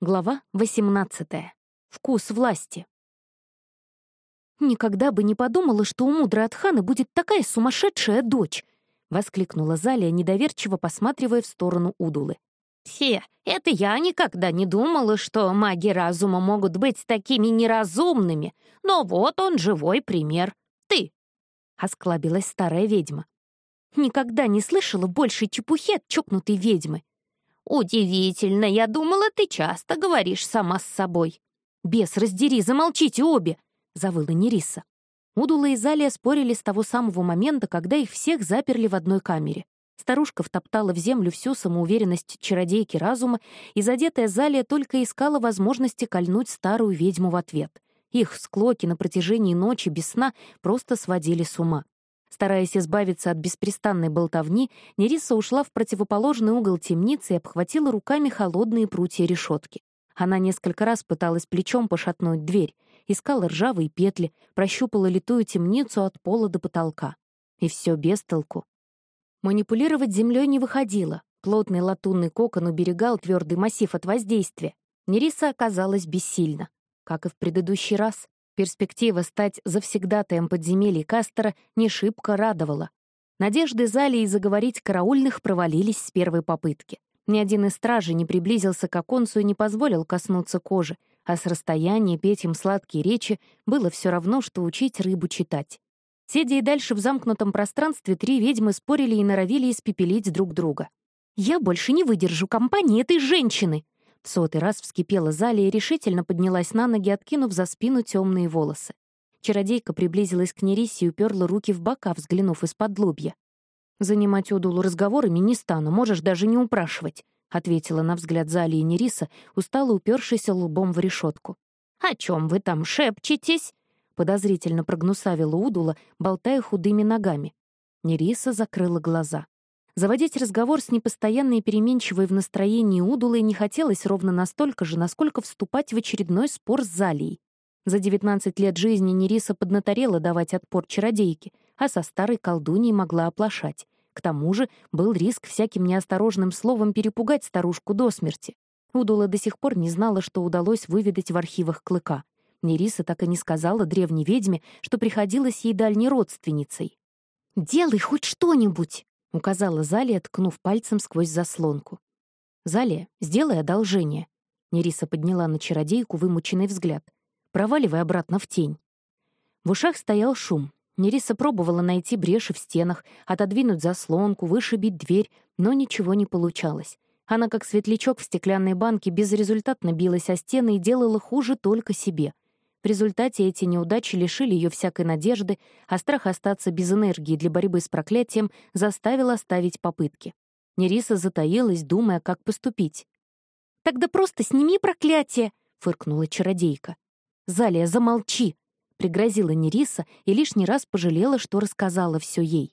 Глава 18. Вкус власти. «Никогда бы не подумала, что у мудрой Атханы будет такая сумасшедшая дочь!» — воскликнула Залия, недоверчиво посматривая в сторону Удулы. «Все, это я никогда не думала, что маги разума могут быть такими неразумными, но вот он живой пример. Ты!» — осклабилась старая ведьма. «Никогда не слышала больше чепухи от чокнутой ведьмы. «Удивительно, я думала, ты часто говоришь сама с собой». «Бес, раздери, замолчите обе!» — завыла Нериса. Удула и Залия спорили с того самого момента, когда их всех заперли в одной камере. Старушка втоптала в землю всю самоуверенность чародейки разума, и задетая Залия только искала возможности кольнуть старую ведьму в ответ. Их склоки на протяжении ночи без сна просто сводили с ума. Стараясь избавиться от беспрестанной болтовни, Нериса ушла в противоположный угол темницы и обхватила руками холодные прутья решетки. Она несколько раз пыталась плечом пошатнуть дверь, искала ржавые петли, прощупала литую темницу от пола до потолка. И все без толку. Манипулировать землей не выходило. Плотный латунный кокон уберегал твердый массив от воздействия. Нериса оказалась бессильна. Как и в предыдущий раз, Перспектива стать завсегдатаем подземелий Кастера не шибко радовала. Надежды Залии заговорить караульных провалились с первой попытки. Ни один из стражей не приблизился к оконцу и не позволил коснуться кожи, а с расстояния петь им сладкие речи было все равно, что учить рыбу читать. Сидя и дальше в замкнутом пространстве, три ведьмы спорили и норовили испепелить друг друга. «Я больше не выдержу компании этой женщины!» В сотый раз вскипела Залия и решительно поднялась на ноги, откинув за спину темные волосы. Чародейка приблизилась к Нерисе и уперла руки в бока, взглянув из-под лобья. «Занимать Одулу разговорами не стану, можешь даже не упрашивать», — ответила на взгляд Залии Нериса, устало упершись лбом в решетку. «О чем вы там шепчетесь?» — подозрительно прогнусавила Удула, болтая худыми ногами. Нериса закрыла глаза. Заводить разговор с непостоянной и переменчивой в настроении Удулой не хотелось ровно настолько же, насколько вступать в очередной спор с Залией. За 19 лет жизни Нериса поднаторела давать отпор чародейке, а со старой колдуньей могла оплошать. К тому же был риск всяким неосторожным словом перепугать старушку до смерти. Удула до сих пор не знала, что удалось выведать в архивах клыка. Нериса так и не сказала древней ведьме, что приходилось ей дальней родственницей. «Делай хоть что-нибудь!» — указала Залия, ткнув пальцем сквозь заслонку. «Залия, сделай одолжение». Нериса подняла на чародейку вымученный взгляд. «Проваливай обратно в тень». В ушах стоял шум. Нериса пробовала найти бреши в стенах, отодвинуть заслонку, вышибить дверь, но ничего не получалось. Она, как светлячок в стеклянной банке, безрезультатно билась о стены и делала хуже только себе — результате эти неудачи лишили ее всякой надежды, а страх остаться без энергии для борьбы с проклятием заставил оставить попытки. Нериса затаилась, думая, как поступить. «Тогда просто сними проклятие!» — фыркнула чародейка. «Залия, замолчи!» — пригрозила Нериса и лишний раз пожалела, что рассказала все ей.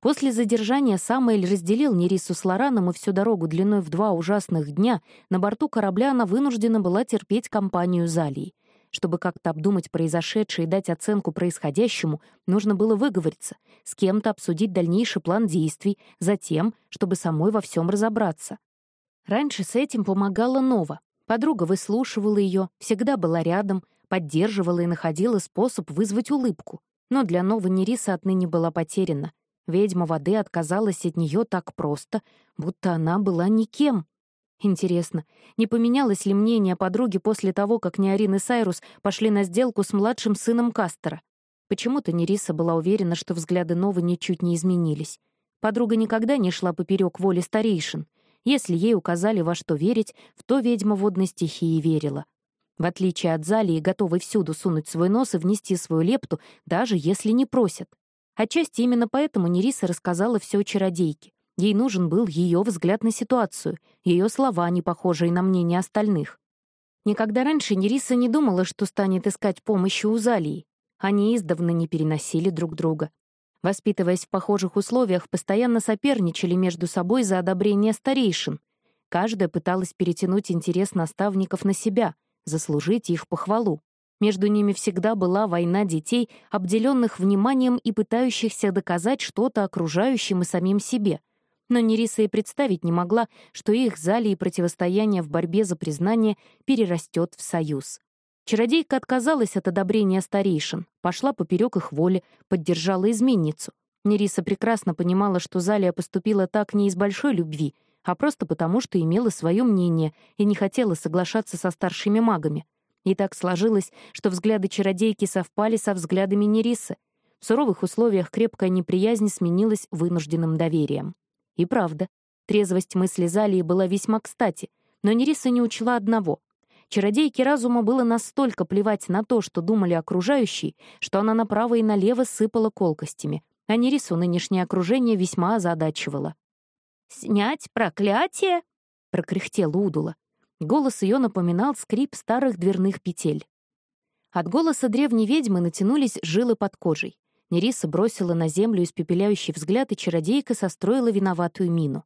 После задержания Самуэль разделил Нерису с Лораном, и всю дорогу длиной в два ужасных дня на борту корабля она вынуждена была терпеть компанию Залии. Чтобы как-то обдумать произошедшее и дать оценку происходящему, нужно было выговориться, с кем-то обсудить дальнейший план действий, затем, чтобы самой во всем разобраться. Раньше с этим помогала Нова. Подруга выслушивала ее, всегда была рядом, поддерживала и находила способ вызвать улыбку. Но для Новы Нериса отныне была потеряна. Ведьма воды отказалась от нее так просто, будто она была никем. Интересно, не поменялось ли мнение подруги после того, как Неорин и Сайрус пошли на сделку с младшим сыном Кастера? Почему-то Нериса была уверена, что взгляды Новы ничуть не изменились. Подруга никогда не шла поперек воли старейшин. Если ей указали во что верить, в то ведьма водной стихии верила. В отличие от Залии, готовой всюду сунуть свой нос и внести свою лепту, даже если не просят. Отчасти именно поэтому Нериса рассказала все чародейке. Ей нужен был ее взгляд на ситуацию, ее слова, не похожие на мнение остальных. Никогда раньше Нериса не думала, что станет искать помощи у Залии. Они издавна не переносили друг друга. Воспитываясь в похожих условиях, постоянно соперничали между собой за одобрение старейшин. Каждая пыталась перетянуть интерес наставников на себя, заслужить их похвалу. Между ними всегда была война детей, обделенных вниманием и пытающихся доказать что-то окружающим и самим себе — Но Нериса и представить не могла, что их зали и противостояние в борьбе за признание перерастет в союз. Чародейка отказалась от одобрения старейшин, пошла поперек их воли, поддержала изменницу. Нериса прекрасно понимала, что Залия поступила так не из большой любви, а просто потому, что имела свое мнение и не хотела соглашаться со старшими магами. И так сложилось, что взгляды чародейки совпали со взглядами Нерисы. В суровых условиях крепкая неприязнь сменилась вынужденным доверием. И правда, трезвость мысли Залии была весьма кстати, но Нериса не учла одного. Чародейке разума было настолько плевать на то, что думали окружающие, что она направо и налево сыпала колкостями, а Нерису нынешнее окружение весьма озадачивало. «Снять проклятие?» — прокряхтела Удула. Голос ее напоминал скрип старых дверных петель. От голоса древней ведьмы натянулись жилы под кожей. Нериса бросила на землю испепеляющий взгляд, и чародейка состроила виноватую мину.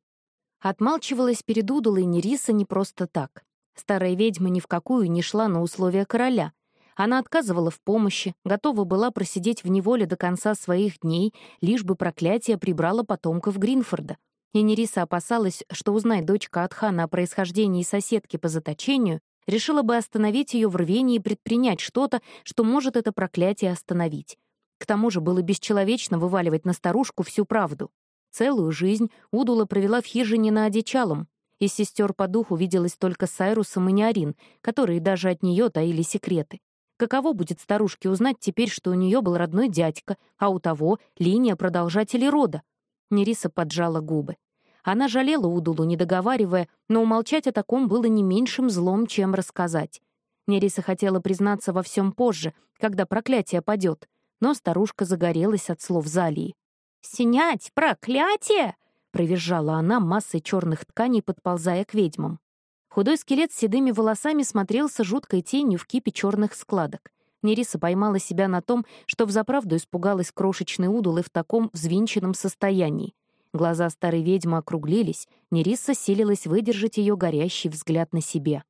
Отмалчивалась перед Удулой Нериса не просто так. Старая ведьма ни в какую не шла на условия короля. Она отказывала в помощи, готова была просидеть в неволе до конца своих дней, лишь бы проклятие прибрало потомков Гринфорда. И Нериса опасалась, что, узнай дочка от хана о происхождении соседки по заточению, решила бы остановить ее в рвении и предпринять что-то, что может это проклятие остановить. К тому же было бесчеловечно вываливать на старушку всю правду. Целую жизнь Удула провела в хижине на одичалом. Из сестер по духу виделась только с Айрусом и Неорин, которые даже от нее таили секреты. Каково будет старушке узнать теперь, что у нее был родной дядька, а у того — линия продолжателей рода? Нериса поджала губы. Она жалела Удулу, не договаривая, но умолчать о таком было не меньшим злом, чем рассказать. Нериса хотела признаться во всем позже, когда проклятие падет, но старушка загорелась от слов Залии. «Снять проклятие?» — провизжала она массой черных тканей, подползая к ведьмам. Худой скелет с седыми волосами смотрелся жуткой тенью в кипе черных складок. Нериса поймала себя на том, что взаправду испугалась крошечной удулы в таком взвинченном состоянии. Глаза старой ведьмы округлились, Нериса силилась выдержать ее горящий взгляд на себе.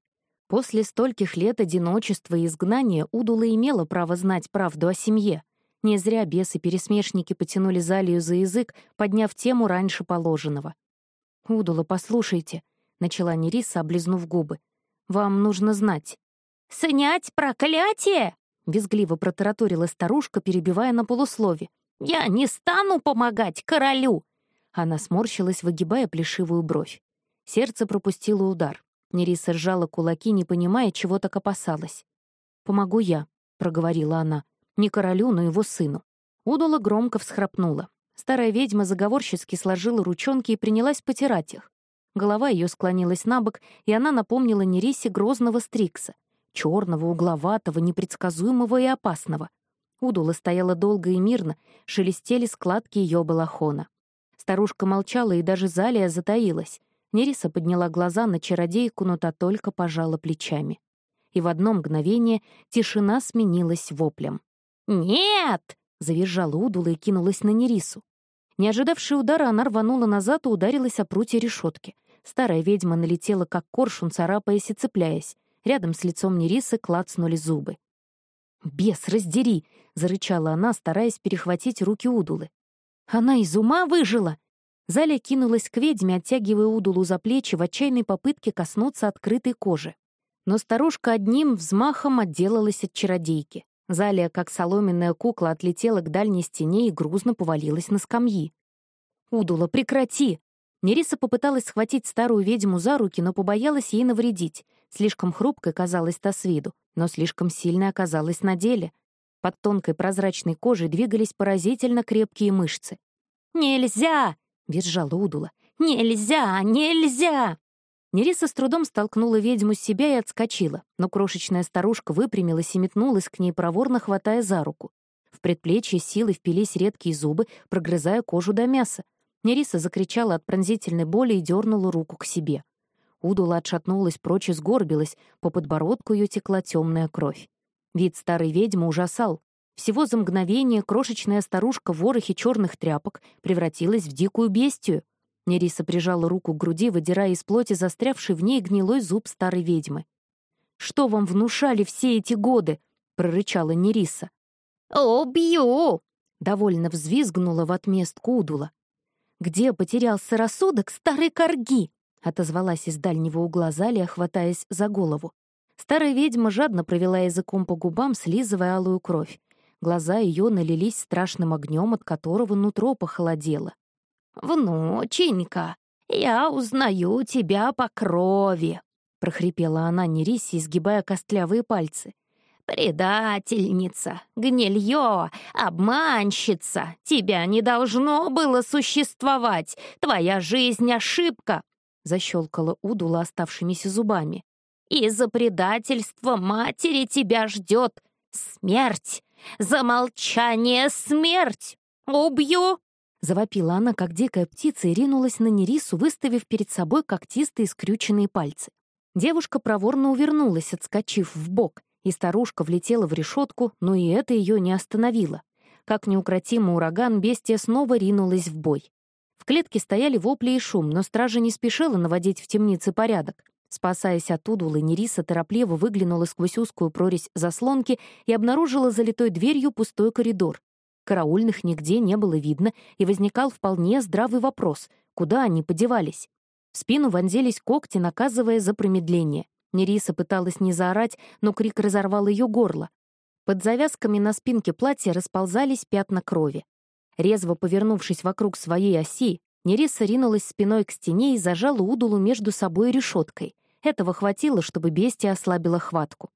После стольких лет одиночества и изгнания Удула имела право знать правду о семье. Не зря бесы-пересмешники потянули Залию за язык, подняв тему раньше положенного. «Удула, послушайте», — начала Нериса, облизнув губы. «Вам нужно знать». «Снять проклятие?» — визгливо протараторила старушка, перебивая на полуслове. «Я не стану помогать королю!» Она сморщилась, выгибая плешивую бровь. Сердце пропустило удар. Нериса сжала кулаки, не понимая, чего так опасалась. «Помогу я», — проговорила она. «Не королю, но его сыну». Удула громко всхрапнула. Старая ведьма заговорчески сложила ручонки и принялась потирать их. Голова ее склонилась на бок, и она напомнила Нерисе грозного Стрикса черного, угловатого, непредсказуемого и опасного. Удула стояла долго и мирно, шелестели складки ее балахона. Старушка молчала, и даже Залия затаилась. Нериса подняла глаза на чародейку, но та только пожала плечами. И в одно мгновение тишина сменилась воплем. «Нет!» — завизжала Удула и кинулась на Нерису. Не ожидавшая удара, она рванула назад и ударилась о прутья решетки. Старая ведьма налетела, как коршун, царапаясь и цепляясь. Рядом с лицом Нерисы клацнули зубы. «Бес, раздери!» — зарычала она, стараясь перехватить руки Удулы. «Она из ума выжила!» Заля кинулась к ведьме, оттягивая Удулу за плечи в отчаянной попытке коснуться открытой кожи. Но старушка одним взмахом отделалась от чародейки. Залия, как соломенная кукла, отлетела к дальней стене и грузно повалилась на скамьи. «Удула, прекрати!» Нериса попыталась схватить старую ведьму за руки, но побоялась ей навредить. Слишком хрупкой казалась та с виду, но слишком сильной оказалась на деле. Под тонкой прозрачной кожей двигались поразительно крепкие мышцы. «Нельзя!» — визжала Удула. «Нельзя! Нельзя!» Нериса с трудом столкнула ведьму с себя и отскочила, но крошечная старушка выпрямилась и метнулась к ней, проворно хватая за руку. В предплечье силой впились редкие зубы, прогрызая кожу до мяса. Нериса закричала от пронзительной боли и дернула руку к себе. Удула отшатнулась прочь и сгорбилась, по подбородку ее текла темная кровь. Вид старой ведьмы ужасал. Всего за мгновение крошечная старушка в ворохе черных тряпок превратилась в дикую бестию. Нериса прижала руку к груди, выдирая из плоти застрявший в ней гнилой зуб старой ведьмы. «Что вам внушали все эти годы?» — прорычала Нериса. «Убью!» — довольно взвизгнула в отместку Удула. «Где потерялся рассудок старой корги?» — отозвалась из дальнего угла Залия, хватаясь за голову. Старая ведьма жадно провела языком по губам, слизывая алую кровь. Глаза ее налились страшным огнем, от которого нутро похолодело. «Внученька, я узнаю тебя по крови», — прохрипела она Нерисе, изгибая костлявые пальцы. «Предательница, гнилье, обманщица, тебя не должно было существовать, твоя жизнь — ошибка!» — защелкала Удула оставшимися зубами. «Из-за предательства матери тебя ждет смерть! За молчание смерть! Убью!» Завопила она, как дикая птица, и ринулась на Нерису, выставив перед собой когтистые скрюченные пальцы. Девушка проворно увернулась, отскочив в бок, и старушка влетела в решетку, но и это ее не остановило. Как неукротимый ураган, бестия снова ринулась в бой. В клетке стояли вопли и шум, но стража не спешила наводить в темнице порядок. Спасаясь от удулы, Нериса торопливо выглянула сквозь узкую прорезь заслонки и обнаружила залитой дверью пустой коридор. Караульных нигде не было видно, и возникал вполне здравый вопрос — куда они подевались? В спину вонзились когти, наказывая за промедление. Нериса пыталась не заорать, но крик разорвал ее горло. Под завязками на спинке платья расползались пятна крови. Резво повернувшись вокруг своей оси, Нериса ринулась спиной к стене и зажала удулу между собой решеткой. Этого хватило, чтобы бестия ослабила хватку.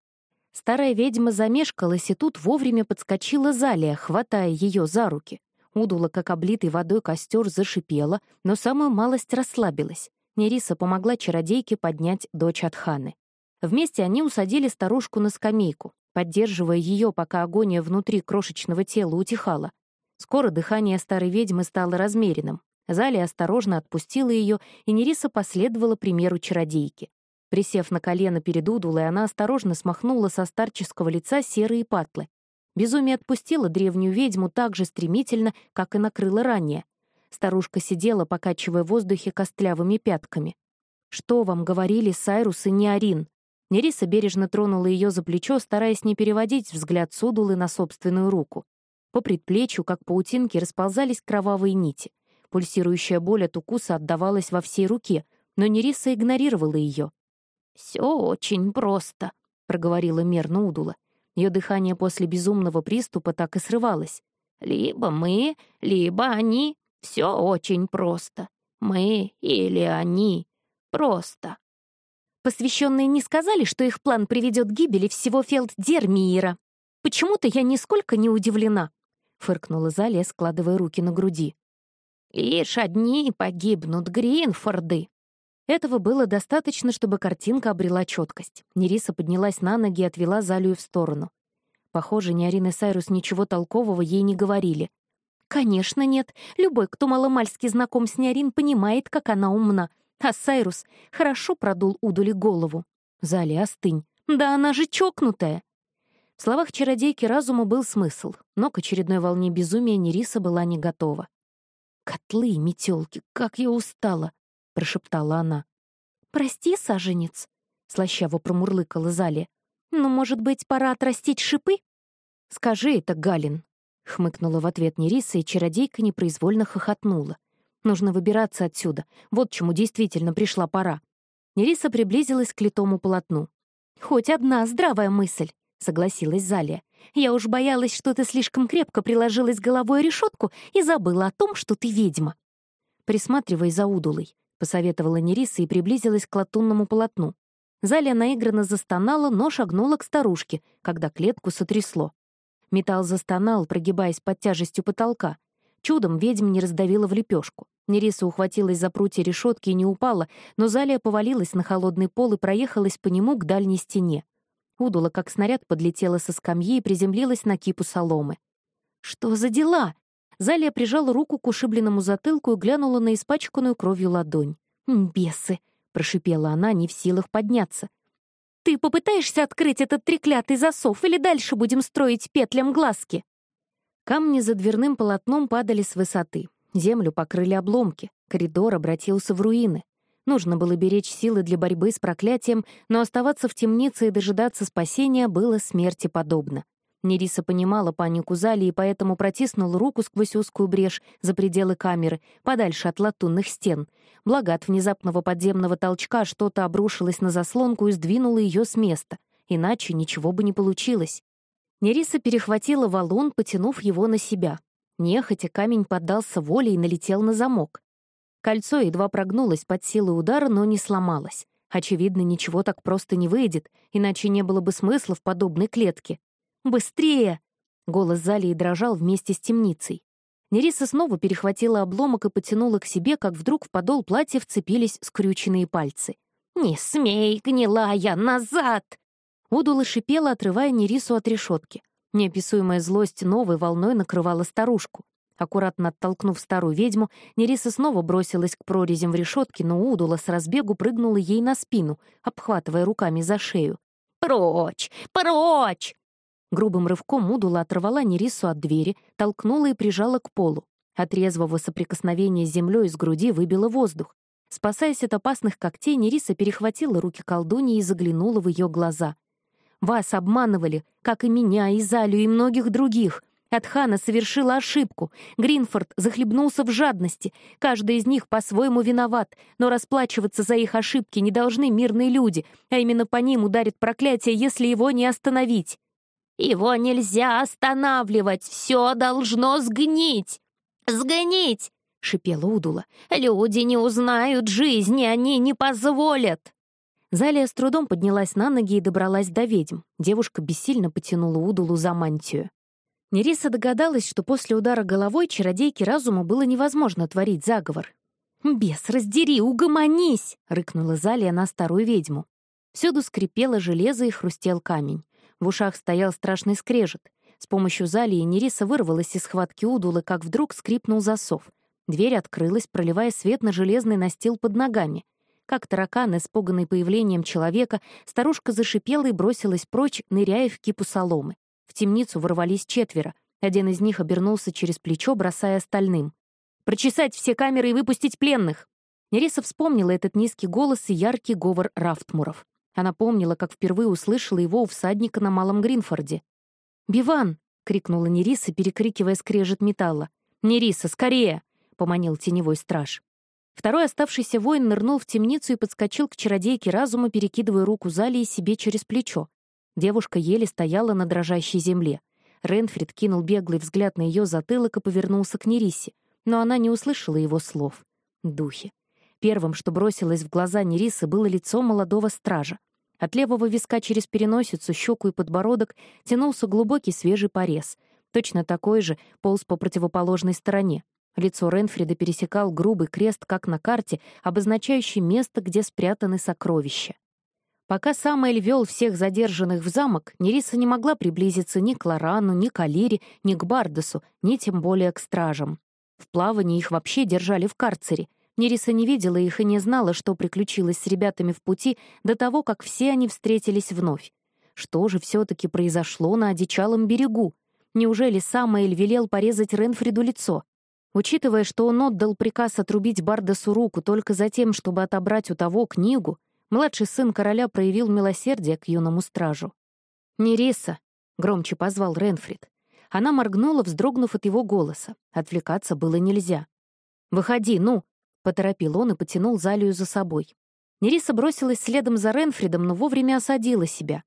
Старая ведьма замешкалась, и тут вовремя подскочила Залия, хватая ее за руки. Удула, как облитый водой костер, зашипела, но самую малость расслабилась. Нериса помогла чародейке поднять дочь от ханы. Вместе они усадили старушку на скамейку, поддерживая ее, пока агония внутри крошечного тела утихала. Скоро дыхание старой ведьмы стало размеренным. Залия осторожно отпустила ее, и Нериса последовала примеру чародейки. Присев на колено перед Удулой, она осторожно смахнула со старческого лица серые патлы. Безумие отпустило древнюю ведьму так же стремительно, как и накрыло ранее. Старушка сидела, покачивая в воздухе костлявыми пятками. «Что вам говорили Сайрус и Неорин?» Нериса бережно тронула ее за плечо, стараясь не переводить взгляд Судулы на собственную руку. По предплечью, как паутинки, расползались кровавые нити. Пульсирующая боль от укуса отдавалась во всей руке, но Нериса игнорировала ее. «Все очень просто», — проговорила мерно Удула. Ее дыхание после безумного приступа так и срывалось. «Либо мы, либо они. Все очень просто. Мы или они. Просто». Посвященные не сказали, что их план приведет к гибели всего Фелддермиера. Почему-то я нисколько не удивлена, — фыркнула Залия, складывая руки на груди. «Лишь одни погибнут, Гринфорды!» Этого было достаточно, чтобы картинка обрела четкость. Нериса поднялась на ноги и отвела Залию в сторону. Похоже, ни Арина Сайрус ничего толкового ей не говорили. «Конечно нет. Любой, кто маломальски знаком с Неорин, понимает, как она умна. А Сайрус хорошо продул Удули голову. Зали, остынь. Да она же чокнутая. В словах чародейки разума был смысл, но к очередной волне безумия Нериса была не готова. «Котлы и метелки, как я устала!» — прошептала она. «Прости, саженец», — слащаво промурлыкала Зали. «Но, может быть, пора отрастить шипы?» «Скажи это, Галин», — хмыкнула в ответ Нериса, и чародейка непроизвольно хохотнула. Нужно выбираться отсюда. Вот чему действительно пришла пора. Нериса приблизилась к литому полотну. «Хоть одна здравая мысль», — согласилась Залия. «Я уж боялась, что ты слишком крепко приложилась головой о решетку и забыла о том, что ты ведьма». «Присматривай за удулой», — посоветовала Нериса и приблизилась к латунному полотну. Залия наигранно застонала, но шагнула к старушке, когда клетку сотрясло. Металл застонал, прогибаясь под тяжестью потолка. Чудом ведьм не раздавила в лепешку. Нериса ухватилась за прутья решетки и не упала, но Залия повалилась на холодный пол и проехалась по нему к дальней стене. Удула, как снаряд, подлетела со скамьи и приземлилась на кипу соломы. «Что за дела?» Залия прижала руку к ушибленному затылку и глянула на испачканную кровью ладонь. «Бесы!» — прошипела она, не в силах подняться. «Ты попытаешься открыть этот треклятый засов или дальше будем строить петлям глазки?» Камни за дверным полотном падали с высоты. Землю покрыли обломки, коридор обратился в руины. Нужно было беречь силы для борьбы с проклятием, но оставаться в темнице и дожидаться спасения было смерти подобно. Нериса понимала панику Зали и поэтому протиснула руку сквозь узкую брешь за пределы камеры, подальше от латунных стен. Благо от внезапного подземного толчка что-то обрушилось на заслонку и сдвинуло ее с места. Иначе ничего бы не получилось. Нериса перехватила валун, потянув его на себя. Нехотя камень поддался воле и налетел на замок. Кольцо едва прогнулось под силой удара, но не сломалось. Очевидно, ничего так просто не выйдет, иначе не было бы смысла в подобной клетке. «Быстрее!» Голос Залии дрожал вместе с темницей. Нериса снова перехватила обломок и потянула к себе, как вдруг в подол платья вцепились скрюченные пальцы. «Не смей, гнилая, назад!» Удула шипела, отрывая Нерису от решетки. Неописуемая злость новой волной накрывала старушку. Аккуратно оттолкнув старую ведьму, Нериса снова бросилась к прорезям в решетке, но Удула с разбегу прыгнула ей на спину, обхватывая руками за шею. «Прочь! Прочь!» Грубым рывком Удула оторвала Нерису от двери, толкнула и прижала к полу. От резвого соприкосновения с землей из груди выбила воздух. Спасаясь от опасных когтей, Нериса перехватила руки колдуньи и заглянула в ее глаза. «Вас обманывали, как и меня, и Залю, и многих других. Атхана совершила ошибку. Гринфорд захлебнулся в жадности. Каждый из них по-своему виноват, но расплачиваться за их ошибки не должны мирные люди, а именно по ним ударит проклятие, если его не остановить. Его нельзя останавливать, все должно сгнить. Сгнить! — шипела Удула. «Люди не узнают жизни, они не позволят!» Залия с трудом поднялась на ноги и добралась до ведьм. Девушка бессильно потянула Удулу за мантию. Нериса догадалась, что после удара головой чародейке разума было невозможно творить заговор. «Бес, раздери, угомонись!» — рыкнула Залия на старую ведьму. Всюду скрипело железо и хрустел камень. В ушах стоял страшный скрежет. С помощью Залии Нериса вырвалась из схватки удулы, как вдруг скрипнул засов. Дверь открылась, проливая свет на железный настил под ногами. Как таракан, испуганный появлением человека, старушка зашипела и бросилась прочь, ныряя в кипу соломы. В темницу ворвались четверо. Один из них обернулся через плечо, бросая остальным. «Прочесать все камеры и выпустить пленных!» Нериса вспомнила этот низкий голос и яркий говор Рафтмуров. Она помнила, как впервые услышала его у всадника на Малом Гринфорде. «Биван!» — крикнула Нериса, перекрикивая скрежет металла. «Нериса, скорее!» — поманил теневой страж. Второй оставшийся воин нырнул в темницу и подскочил к чародейке разума, перекидывая руку Залии себе через плечо. Девушка еле стояла на дрожащей земле. Ренфрид кинул беглый взгляд на ее затылок и повернулся к Нерисе, но она не услышала его слов. Духи. Первым, что бросилось в глаза Нерисы, было лицо молодого стража. От левого виска через переносицу, щеку и подбородок тянулся глубокий свежий порез. Точно такой же полз по противоположной стороне. Лицо Ренфрида пересекал грубый крест, как на карте, обозначающий место, где спрятаны сокровища. Пока Самоэль вел всех задержанных в замок, Нериса не могла приблизиться ни к Лорану, ни к Алире, ни к Бардесу, ни тем более к стражам. В плавании их вообще держали в карцере, Нериса не видела их и не знала, что приключилось с ребятами в пути до того, как все они встретились вновь. Что же все-таки произошло на одичалом берегу? Неужели Самоэль велел порезать Ренфриду лицо? Учитывая, что он отдал приказ отрубить Бардесу руку только за тем, чтобы отобрать у того книгу, младший сын короля проявил милосердие к юному стражу. «Нериса!» — громче позвал Ренфрид. Она моргнула, вздрогнув от его голоса. Отвлекаться было нельзя. «Выходи, ну!» Поторопил он и потянул Залию за собой. Нериса бросилась следом за Ренфридом, но вовремя осадила себя.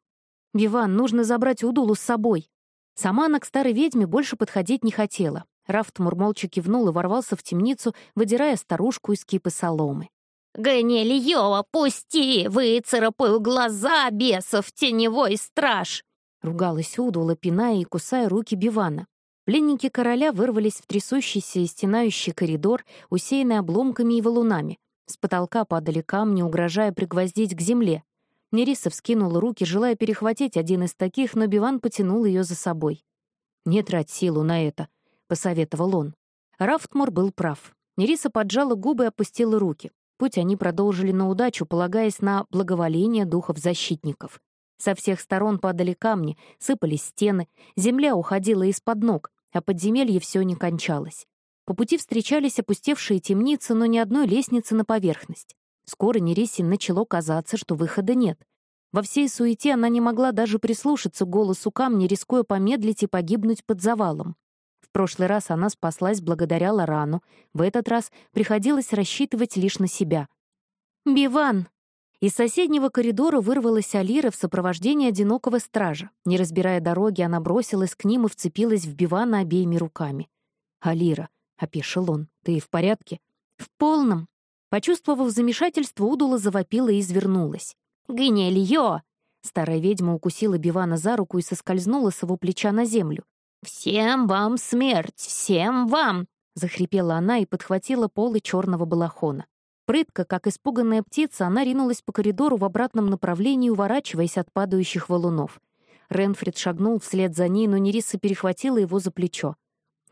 «Виван, нужно забрать Удулу с собой». Сама она к старой ведьме больше подходить не хотела. Рафтмур молча кивнул и ворвался в темницу, выдирая старушку из кипы соломы. «Ганельева, пусти! Выцарапаю глаза бесов, теневой страж!» Ругалась Удула, пиная и кусая руки Бивана. Пленники короля вырвались в трясущийся и стенающий коридор, усеянный обломками и валунами. С потолка падали камни, угрожая пригвоздить к земле. Нериса вскинула руки, желая перехватить один из таких, но Биван потянул ее за собой. «Не трать силу на это», — посоветовал он. Рафтмор был прав. Нериса поджала губы и опустила руки. Путь они продолжили на удачу, полагаясь на благоволение духов-защитников. Со всех сторон падали камни, сыпались стены, земля уходила из-под ног, а подземелье все не кончалось. По пути встречались опустевшие темницы, но ни одной лестницы на поверхность. Скоро Нересин начало казаться, что выхода нет. Во всей суете она не могла даже прислушаться к голосу камня, рискуя помедлить и погибнуть под завалом. В прошлый раз она спаслась благодаря Лорану, в этот раз приходилось рассчитывать лишь на себя. «Биван!» Из соседнего коридора вырвалась Алира в сопровождении одинокого стража. Не разбирая дороги, она бросилась к ним и вцепилась в Бивана обеими руками. «Алира», — опешил он, — «ты в порядке?» «В полном». Почувствовав замешательство, Удула завопила и извернулась. «Гнильё!» Старая ведьма укусила Бивана за руку и соскользнула с его плеча на землю. «Всем вам смерть! Всем вам!» — захрипела она и подхватила полы черного балахона. Прытко, как испуганная птица, она ринулась по коридору в обратном направлении, уворачиваясь от падающих валунов. Ренфрид шагнул вслед за ней, но Нериса перехватила его за плечо.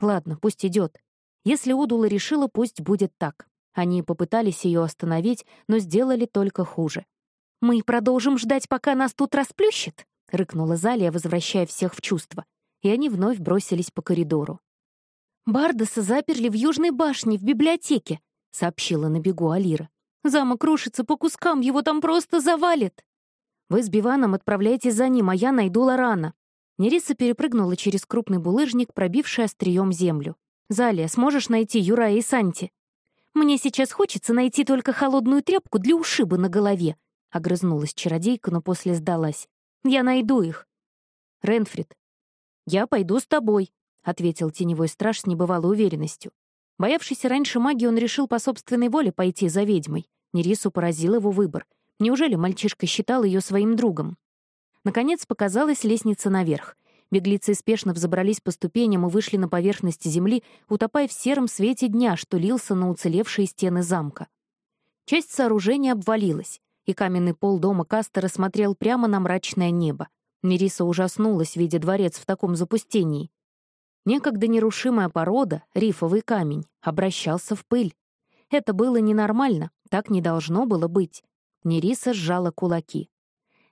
«Ладно, пусть идет. Если Удула решила, пусть будет так». Они попытались ее остановить, но сделали только хуже. «Мы продолжим ждать, пока нас тут расплющит?» — рыкнула Залия, возвращая всех в чувство. И они вновь бросились по коридору. «Бардаса заперли в Южной башне, в библиотеке», — сообщила на бегу Алира. «Замок рушится по кускам, его там просто завалит!» «Вы с Биваном отправляйтесь за ним, а я найду Лорана». Нериса перепрыгнула через крупный булыжник, пробивший острием землю. «Залия, сможешь найти Юрая и Санти?» «Мне сейчас хочется найти только холодную тряпку для ушиба на голове», — огрызнулась чародейка, но после сдалась. «Я найду их». «Ренфрид». «Я пойду с тобой», — ответил теневой страж с небывалой уверенностью. Боявшийся раньше магии, он решил по собственной воле пойти за ведьмой. Нерису поразил его выбор. Неужели мальчишка считал ее своим другом? Наконец показалась лестница наверх. Беглецы спешно взобрались по ступеням и вышли на поверхность земли, утопая в сером свете дня, что лился на уцелевшие стены замка. Часть сооружения обвалилась, и каменный пол дома Кастера смотрел прямо на мрачное небо. Нериса ужаснулась, видя дворец в таком запустении. Некогда нерушимая порода, рифовый камень, обращался в пыль. Это было ненормально, так не должно было быть. Нериса сжала кулаки.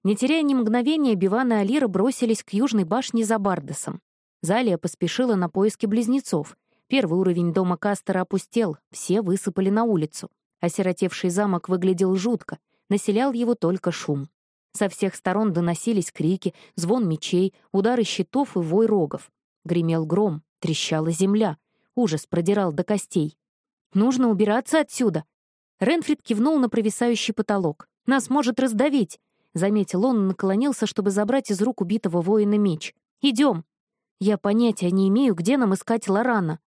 Не теряя ни мгновения, Биван и Алира бросились к южной башне за Бардесом. Залия поспешила на поиски близнецов. Первый уровень дома Кастера опустел, все высыпали на улицу. Осиротевший замок выглядел жутко, населял его только шум. Со всех сторон доносились крики, звон мечей, удары щитов и вой рогов. Гремел гром, трещала земля. Ужас продирал до костей. «Нужно убираться отсюда!» Ренфрид кивнул на провисающий потолок. «Нас может раздавить!» Заметил он наклонился, чтобы забрать из рук убитого воина меч. «Идем!» «Я понятия не имею, где нам искать Лорана!»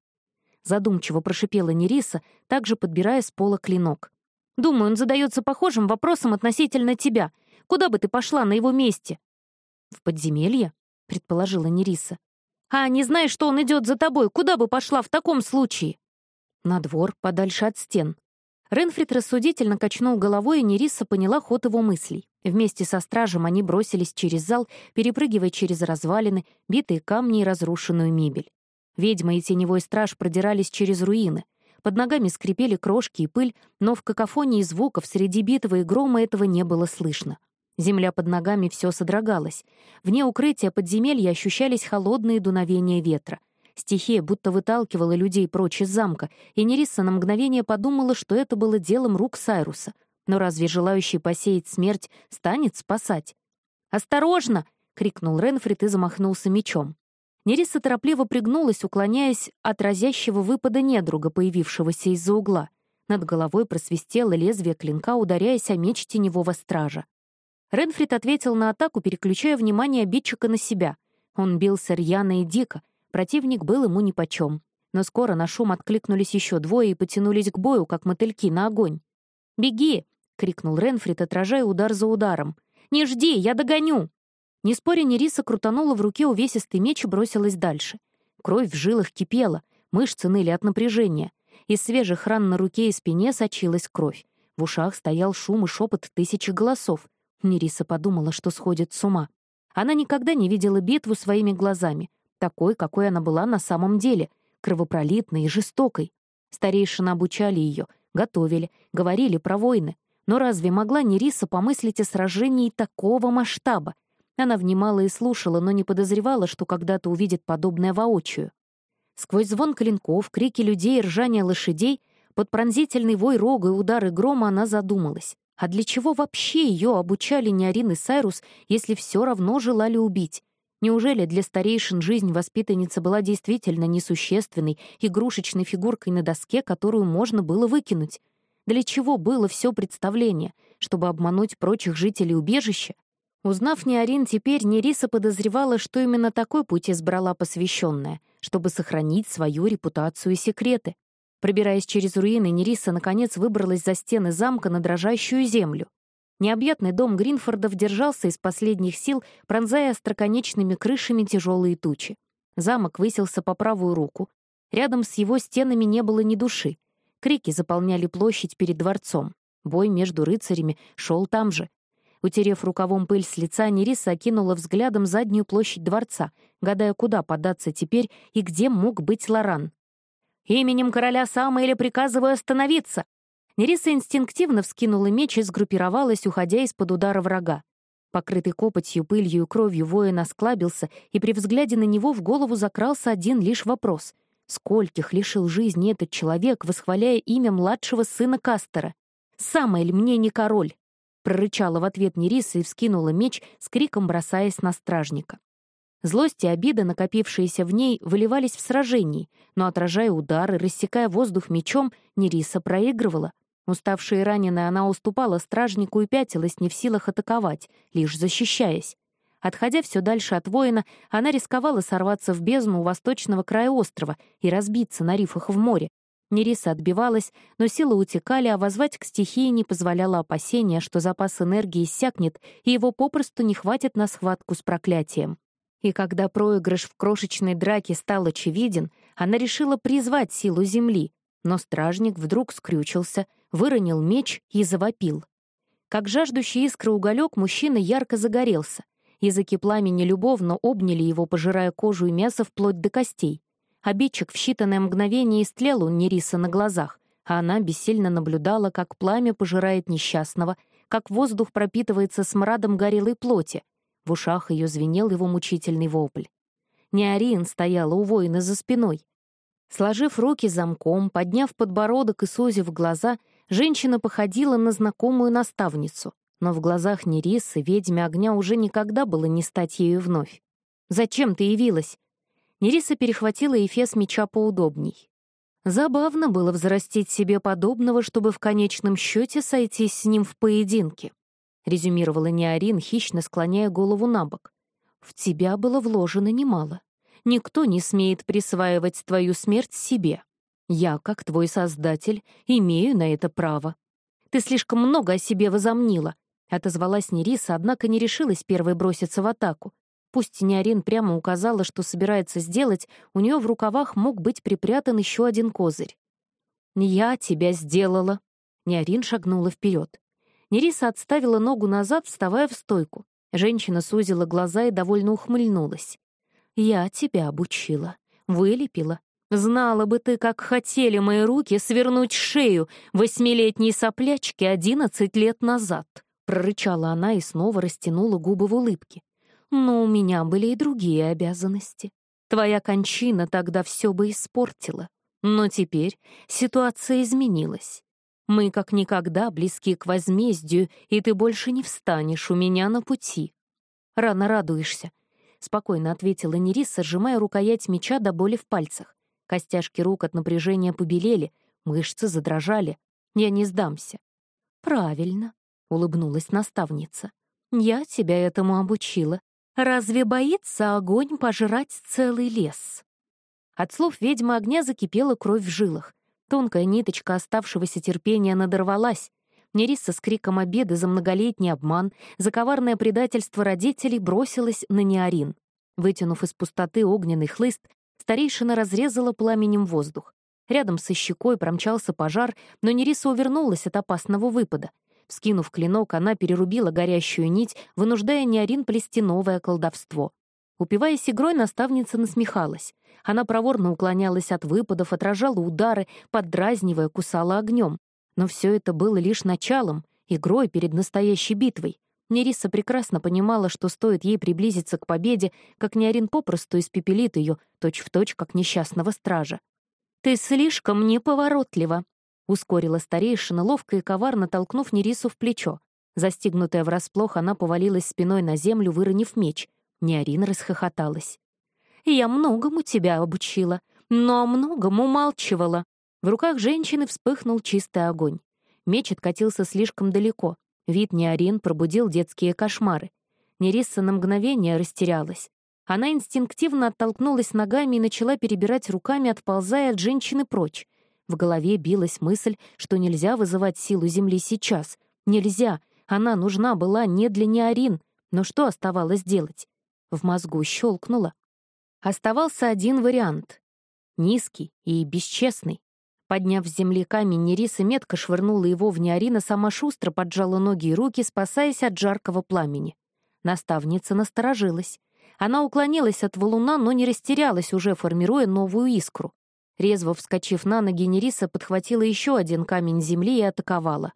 Задумчиво прошипела Нериса, также подбирая с пола клинок. «Думаю, он задается похожим вопросом относительно тебя. Куда бы ты пошла на его месте?» «В подземелье?» — предположила Нериса. А не знаешь, что он идет за тобой, куда бы пошла в таком случае?» «На двор, подальше от стен». Ренфрид рассудительно качнул головой, и Нериса поняла ход его мыслей. Вместе со стражем они бросились через зал, перепрыгивая через развалины, битые камни и разрушенную мебель. Ведьма и теневой страж продирались через руины. Под ногами скрипели крошки и пыль, но в какофонии звуков среди битого и грома этого не было слышно. Земля под ногами все содрогалась. Вне укрытия подземелья ощущались холодные дуновения ветра. Стихия будто выталкивала людей прочь из замка, и Нериса на мгновение подумала, что это было делом рук Сайруса. Но разве желающий посеять смерть станет спасать? «Осторожно!» — крикнул Ренфрид и замахнулся мечом. Нериса торопливо пригнулась, уклоняясь от разящего выпада недруга, появившегося из-за угла. Над головой просвистело лезвие клинка, ударяясь о меч теневого стража. Ренфрид ответил на атаку, переключая внимание обидчика на себя. Он бился рьяно и дико, противник был ему нипочем. Но скоро на шум откликнулись еще двое и потянулись к бою, как мотыльки на огонь. «Беги!» — крикнул Ренфрид, отражая удар за ударом. «Не жди, я догоню!» Не споря, Нериса крутанула в руке увесистый меч и бросилась дальше. Кровь в жилах кипела, мышцы ныли от напряжения. Из свежих ран на руке и спине сочилась кровь. В ушах стоял шум и шепот тысячи голосов. Нериса подумала, что сходит с ума. Она никогда не видела битву своими глазами, такой, какой она была на самом деле, кровопролитной и жестокой. Старейшины обучали ее, готовили, говорили про войны. Но разве могла Нериса помыслить о сражении такого масштаба? Она внимала и слушала, но не подозревала, что когда-то увидит подобное воочию. Сквозь звон клинков, крики людей и ржание лошадей, под пронзительный вой рога и удары грома она задумалась. А для чего вообще ее обучали Неорин и Сайрус, если все равно желали убить? Неужели для старейшин жизнь воспитанницы была действительно несущественной, игрушечной фигуркой на доске, которую можно было выкинуть? Для чего было все представление? Чтобы обмануть прочих жителей убежища? Узнав Неорин, теперь Нериса подозревала, что именно такой путь избрала посвященная, чтобы сохранить свою репутацию и секреты. Пробираясь через руины, Нериса наконец выбралась за стены замка на дрожащую землю. Необъятный дом Гринфордов держался из последних сил, пронзая остроконечными крышами тяжелые тучи. Замок высился по правую руку. Рядом с его стенами не было ни души. Крики заполняли площадь перед дворцом. Бой между рыцарями шел там же. Утерев рукавом пыль с лица, Нериса окинула взглядом заднюю площадь дворца, гадая, куда податься теперь и где мог быть Лоран. «Именем короля Самаэля приказываю остановиться!» Нериса инстинктивно вскинула меч и сгруппировалась, уходя из-под удара врага. Покрытый копотью, пылью и кровью воин осклабился, и при взгляде на него в голову закрался один лишь вопрос. Скольких лишил жизни этот человек, восхваляя имя младшего сына Кастера? «Самаэль мне не король!» прорычала в ответ Нериса и вскинула меч, с криком бросаясь на стражника. Злость и обида, накопившиеся в ней, выливались в сражении, но, отражая удары, рассекая воздух мечом, Нериса проигрывала. Уставшая и раненая, она уступала стражнику и пятилась, не в силах атаковать, лишь защищаясь. Отходя все дальше от воина, она рисковала сорваться в бездну у восточного края острова и разбиться на рифах в море. Нериса отбивалась, но силы утекали, а возвать к стихии не позволяло опасения, что запас энергии иссякнет, и его попросту не хватит на схватку с проклятием. И когда проигрыш в крошечной драке стал очевиден, она решила призвать силу земли, но стражник вдруг скрючился, выронил меч и завопил. Как жаждущий искры уголек, мужчина ярко загорелся. Языки пламени любовно обняли его, пожирая кожу и мясо вплоть до костей. Обидчик в считанное мгновение истлел у Нериса на глазах, а она бессильно наблюдала, как пламя пожирает несчастного, как воздух пропитывается смрадом горелой плоти, в ушах ее звенел его мучительный вопль. Неорин стояла у воина за спиной. Сложив руки замком, подняв подбородок и сузив глаза, женщина походила на знакомую наставницу, но в глазах Нерисы ведьме огня уже никогда было не стать ею вновь. «Зачем ты явилась?» Нериса перехватила Эфес меча поудобней. Забавно было взрастить себе подобного, чтобы в конечном счете сойтись с ним в поединке резюмировала Неорин, хищно склоняя голову на бок. «В тебя было вложено немало. Никто не смеет присваивать твою смерть себе. Я, как твой создатель, имею на это право. Ты слишком много о себе возомнила», — отозвалась Нериса, однако не решилась первой броситься в атаку. Пусть Неорин прямо указала, что собирается сделать, у нее в рукавах мог быть припрятан еще один козырь. «Я тебя сделала», — Неорин шагнула вперед. Нериса отставила ногу назад, вставая в стойку. Женщина сузила глаза и довольно ухмыльнулась. «Я тебя обучила, вылепила. Знала бы ты, как хотели мои руки свернуть шею восьмилетней соплячки одиннадцать лет назад», прорычала она и снова растянула губы в улыбке. «Но у меня были и другие обязанности. Твоя кончина тогда все бы испортила. Но теперь ситуация изменилась. Мы как никогда близки к возмездию, и ты больше не встанешь у меня на пути. Рано радуешься, — спокойно ответила Нериса, сжимая рукоять меча до боли в пальцах. Костяшки рук от напряжения побелели, мышцы задрожали. Я не сдамся. «Правильно», — улыбнулась наставница. «Я тебя этому обучила. Разве боится огонь пожрать целый лес?» От слов ведьмы огня закипела кровь в жилах. Тонкая ниточка оставшегося терпения надорвалась. Нериса с криком обеды за многолетний обман, за коварное предательство родителей бросилась на Неорин. Вытянув из пустоты огненный хлыст, старейшина разрезала пламенем воздух. Рядом со щекой промчался пожар, но Нериса увернулась от опасного выпада. Вскинув клинок, она перерубила горящую нить, вынуждая Неорин плести новое колдовство. Упиваясь игрой, наставница насмехалась. Она проворно уклонялась от выпадов, отражала удары, поддразнивая, кусала огнем. Но все это было лишь началом, игрой перед настоящей битвой. Нериса прекрасно понимала, что стоит ей приблизиться к победе, как Неорин попросту испепелит ее, точь-в-точь, как несчастного стража. «Ты слишком неповоротлива», Ускорила старейшина, ловко и коварно толкнув Нерису в плечо. Застигнутая врасплох, она повалилась спиной на землю, выронив меч. Неарин расхохоталась. «Я многому тебя обучила, но о многом умалчивала». В руках женщины вспыхнул чистый огонь. Меч откатился слишком далеко. Вид Неарин пробудил детские кошмары. Нериса на мгновение растерялась. Она инстинктивно оттолкнулась ногами и начала перебирать руками, отползая от женщины прочь. В голове билась мысль, что нельзя вызывать силу Земли сейчас. Нельзя. Она нужна была не для Неорин. Но что оставалось делать? В мозгу щелкнуло. Оставался один вариант. Низкий и бесчестный. Подняв с земли камень, Нериса метко швырнула его в Неорина, сама шустро поджала ноги и руки, спасаясь от жаркого пламени. Наставница насторожилась. Она уклонилась от валуна, но не растерялась, уже формируя новую искру. Резво вскочив на ноги, Нериса подхватила еще один камень земли и атаковала.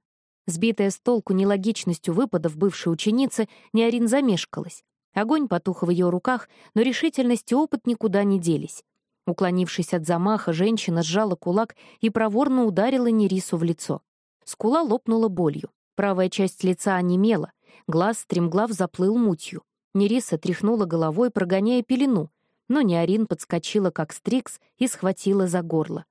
Сбитая с толку нелогичностью выпадов бывшей ученицы, Неорин замешкалась. Огонь потух в ее руках, но решительность и опыт никуда не делись. Уклонившись от замаха, женщина сжала кулак и проворно ударила Нерису в лицо. Скула лопнула болью. Правая часть лица онемела, глаз стремглав заплыл мутью. Нериса тряхнула головой, прогоняя пелену, но Неорин подскочила, как Стрикс, и схватила за горло.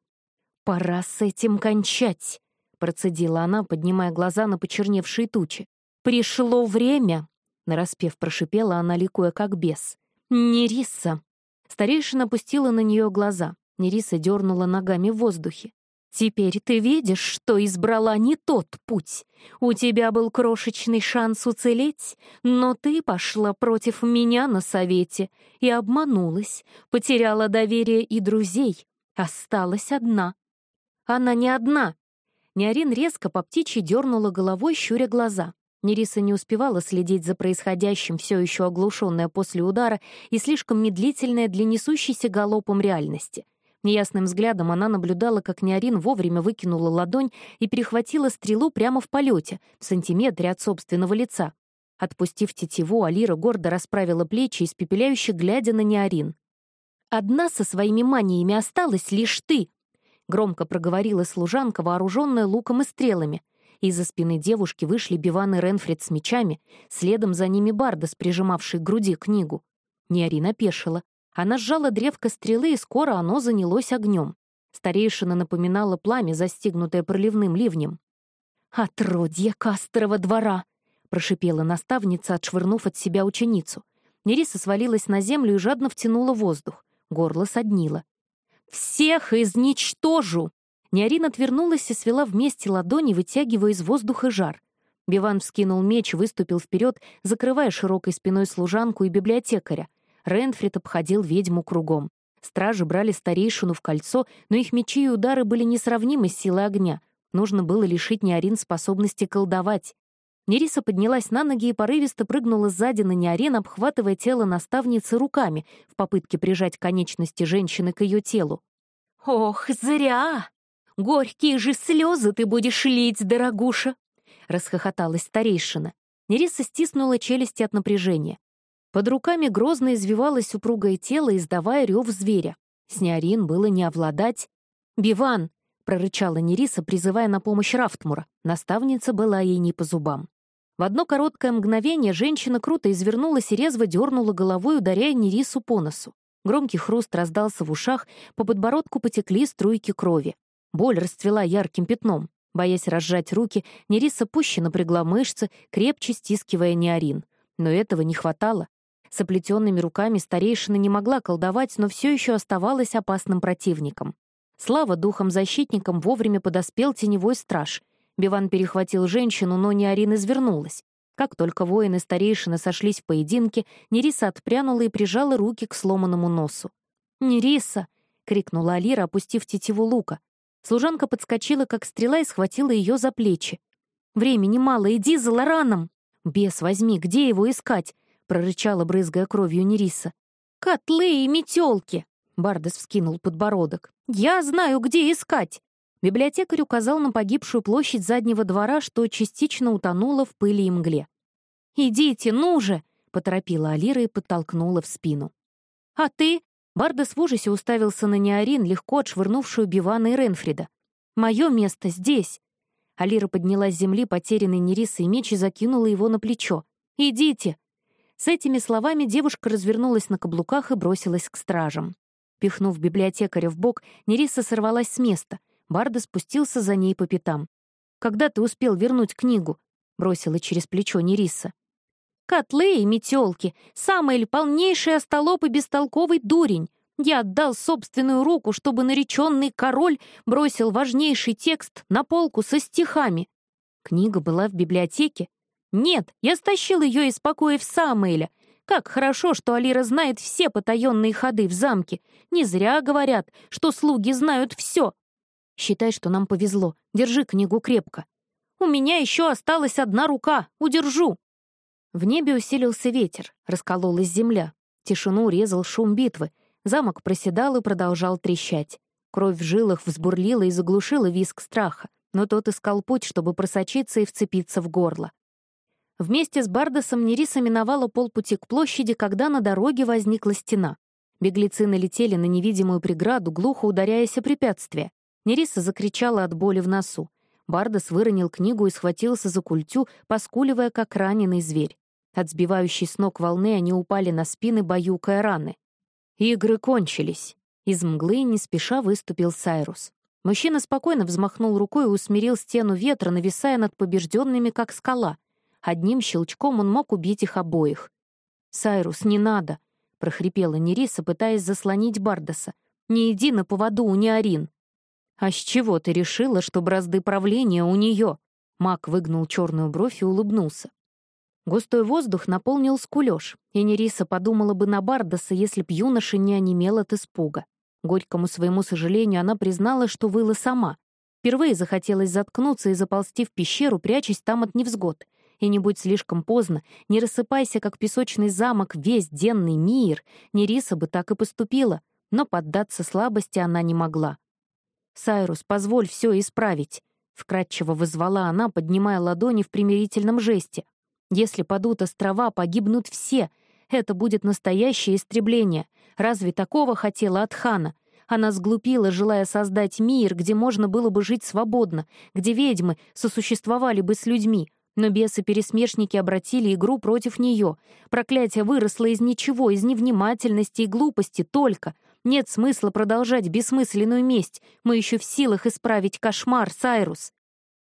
«Пора с этим кончать!» — процедила она, поднимая глаза на почерневшие тучи. «Пришло время!» — нараспев прошипела она, ликуя как бес. «Нериса!» Старейшина опустила на нее глаза. Нериса дернула ногами в воздухе. Теперь ты видишь, что избрала не тот путь. У тебя был крошечный шанс уцелеть, но ты пошла против меня на совете и обманулась, потеряла доверие и друзей, осталась одна. Она не одна. Неорин резко по птичьи дернула головой, щуря глаза. Нериса не успевала следить за происходящим, все еще оглушенная после удара и слишком медлительная для несущейся галопом реальности. Неясным взглядом она наблюдала, как Неорин вовремя выкинула ладонь и перехватила стрелу прямо в полете, в сантиметре от собственного лица. Отпустив тетиву, Алира гордо расправила плечи, испепеляюще глядя на Неорин. «Одна со своими маниями осталась лишь ты», — громко проговорила служанка, вооруженная луком и стрелами. Из-за спины девушки вышли Биван и Ренфрид с мечами, следом за ними Бардас, прижимавший к груди книгу. Неорин опешила. Она сжала древко стрелы, и скоро оно занялось огнем. Старейшина напоминала пламя, застигнутое проливным ливнем. «Отродье Кастерова двора!» — прошипела наставница, отшвырнув от себя ученицу. Нериса свалилась на землю и жадно втянула воздух. Горло соднило. «Всех изничтожу!» Неарин отвернулась и свела вместе ладони, вытягивая из воздуха жар. Биван вскинул меч, выступил вперед, закрывая широкой спиной служанку и библиотекаря — Ренфрид обходил ведьму кругом. Стражи брали старейшину в кольцо, но их мечи и удары были несравнимы с силой огня. Нужно было лишить Неорин способности колдовать. Нериса поднялась на ноги и порывисто прыгнула сзади на Неорин, обхватывая тело наставницы руками в попытке прижать конечности женщины к ее телу. «Ох, зря! Горькие же слезы ты будешь лить, дорогуша!» — расхохоталась старейшина. Нериса стиснула челюсти от напряжения. Под руками грозно извивалось упругое тело, издавая рев зверя. С Неорин было не овладать. «Биван!» — прорычала Нериса, призывая на помощь Рафтмура. Наставница была ей не по зубам. В одно короткое мгновение женщина круто извернулась и резво дернула головой, ударяя Нерису по носу. Громкий хруст раздался в ушах, по подбородку потекли струйки крови. Боль расцвела ярким пятном. Боясь разжать руки, Нериса пуще напрягла мышцы, крепче стискивая Неорин. Но этого не хватало. С оплетенными руками старейшина не могла колдовать, но все еще оставалась опасным противником. Слава духом-защитникам вовремя подоспел теневой страж. Биван перехватил женщину, но Неарин извернулась. Как только воины старейшины сошлись в поединке, Нериса отпрянула и прижала руки к сломанному носу. «Нериса!» — крикнула Алира, опустив тетиву лука. Служанка подскочила, как стрела, и схватила ее за плечи. «Времени мало, иди за Лораном!» «Бес возьми, где его искать? прорычала, брызгая кровью Нериса. «Котлы и метелки!» — Бардес вскинул подбородок. «Я знаю, где искать!» Библиотекарь указал на погибшую площадь заднего двора, что частично утонула в пыли и мгле. «Идите, ну же!» — поторопила Алира и подтолкнула в спину. «А ты?» — Бардес в ужасе уставился на Неорин, легко отшвырнувшую Бивана и Ренфрида. Мое место здесь!» Алира подняла с земли потерянный Нериса и меч и закинула его на плечо. «Идите!» С этими словами девушка развернулась на каблуках и бросилась к стражам. Пихнув библиотекаря в бок, Нериса сорвалась с места. Барда спустился за ней по пятам. «Когда ты успел вернуть книгу?» — бросила через плечо Нериса. «Котлы и метелки! Самый полнейший остолоп и бестолковый дурень! Я отдал собственную руку, чтобы нареченный король бросил важнейший текст на полку со стихами. Книга была в библиотеке. Нет, я стащил ее из покоев Самуэля. Как хорошо, что Алира знает все потаенные ходы в замке. Не зря говорят, что слуги знают все. Считай, что нам повезло. Держи книгу крепко. У меня еще осталась одна рука. Удержу. В небе усилился ветер, раскололась земля. Тишину резал шум битвы. Замок проседал и продолжал трещать. Кровь в жилах взбурлила и заглушила виск страха, но тот искал путь, чтобы просочиться и вцепиться в горло. Вместе с Бардосом Нериса миновала полпути к площади, когда на дороге возникла стена. Беглецы налетели на невидимую преграду, глухо ударяясь о препятствие. Нериса закричала от боли в носу. Бардос выронил книгу и схватился за культю, поскуливая, как раненый зверь. От сбивающей с ног волны они упали на спины, баюкая раны. Игры кончились. Из мглы не спеша выступил Сайрус. Мужчина спокойно взмахнул рукой и усмирил стену ветра, нависая над побежденными, как скала. Одним щелчком он мог убить их обоих. «Сайрус, не надо!» — прохрипела Нериса, пытаясь заслонить Бардаса. «Не иди на поводу у Неорин!» «А с чего ты решила, что бразды правления у нее?» Мак выгнул черную бровь и улыбнулся. Густой воздух наполнил скулёж, и Нериса подумала бы на Бардаса, если б юноша не онемел от испуга. Горькому своему сожалению она признала, что выла сама. Впервые захотелось заткнуться и заползти в пещеру, прячась там от невзгод. И не будь слишком поздно, не рассыпайся, как песочный замок, весь денный мир, Нериса бы так и поступила, но поддаться слабости она не могла. «Сайрус, позволь все исправить», — вкратчиво вызвала она, поднимая ладони в примирительном жесте. Если падут острова, погибнут все. Это будет настоящее истребление. Разве такого хотела Атхана? Она сглупила, желая создать мир, где можно было бы жить свободно, где ведьмы сосуществовали бы с людьми. Но бесы-пересмешники обратили игру против нее. Проклятие выросло из ничего, из невнимательности и глупости только. Нет смысла продолжать бессмысленную месть. Мы еще в силах исправить кошмар, Сайрус.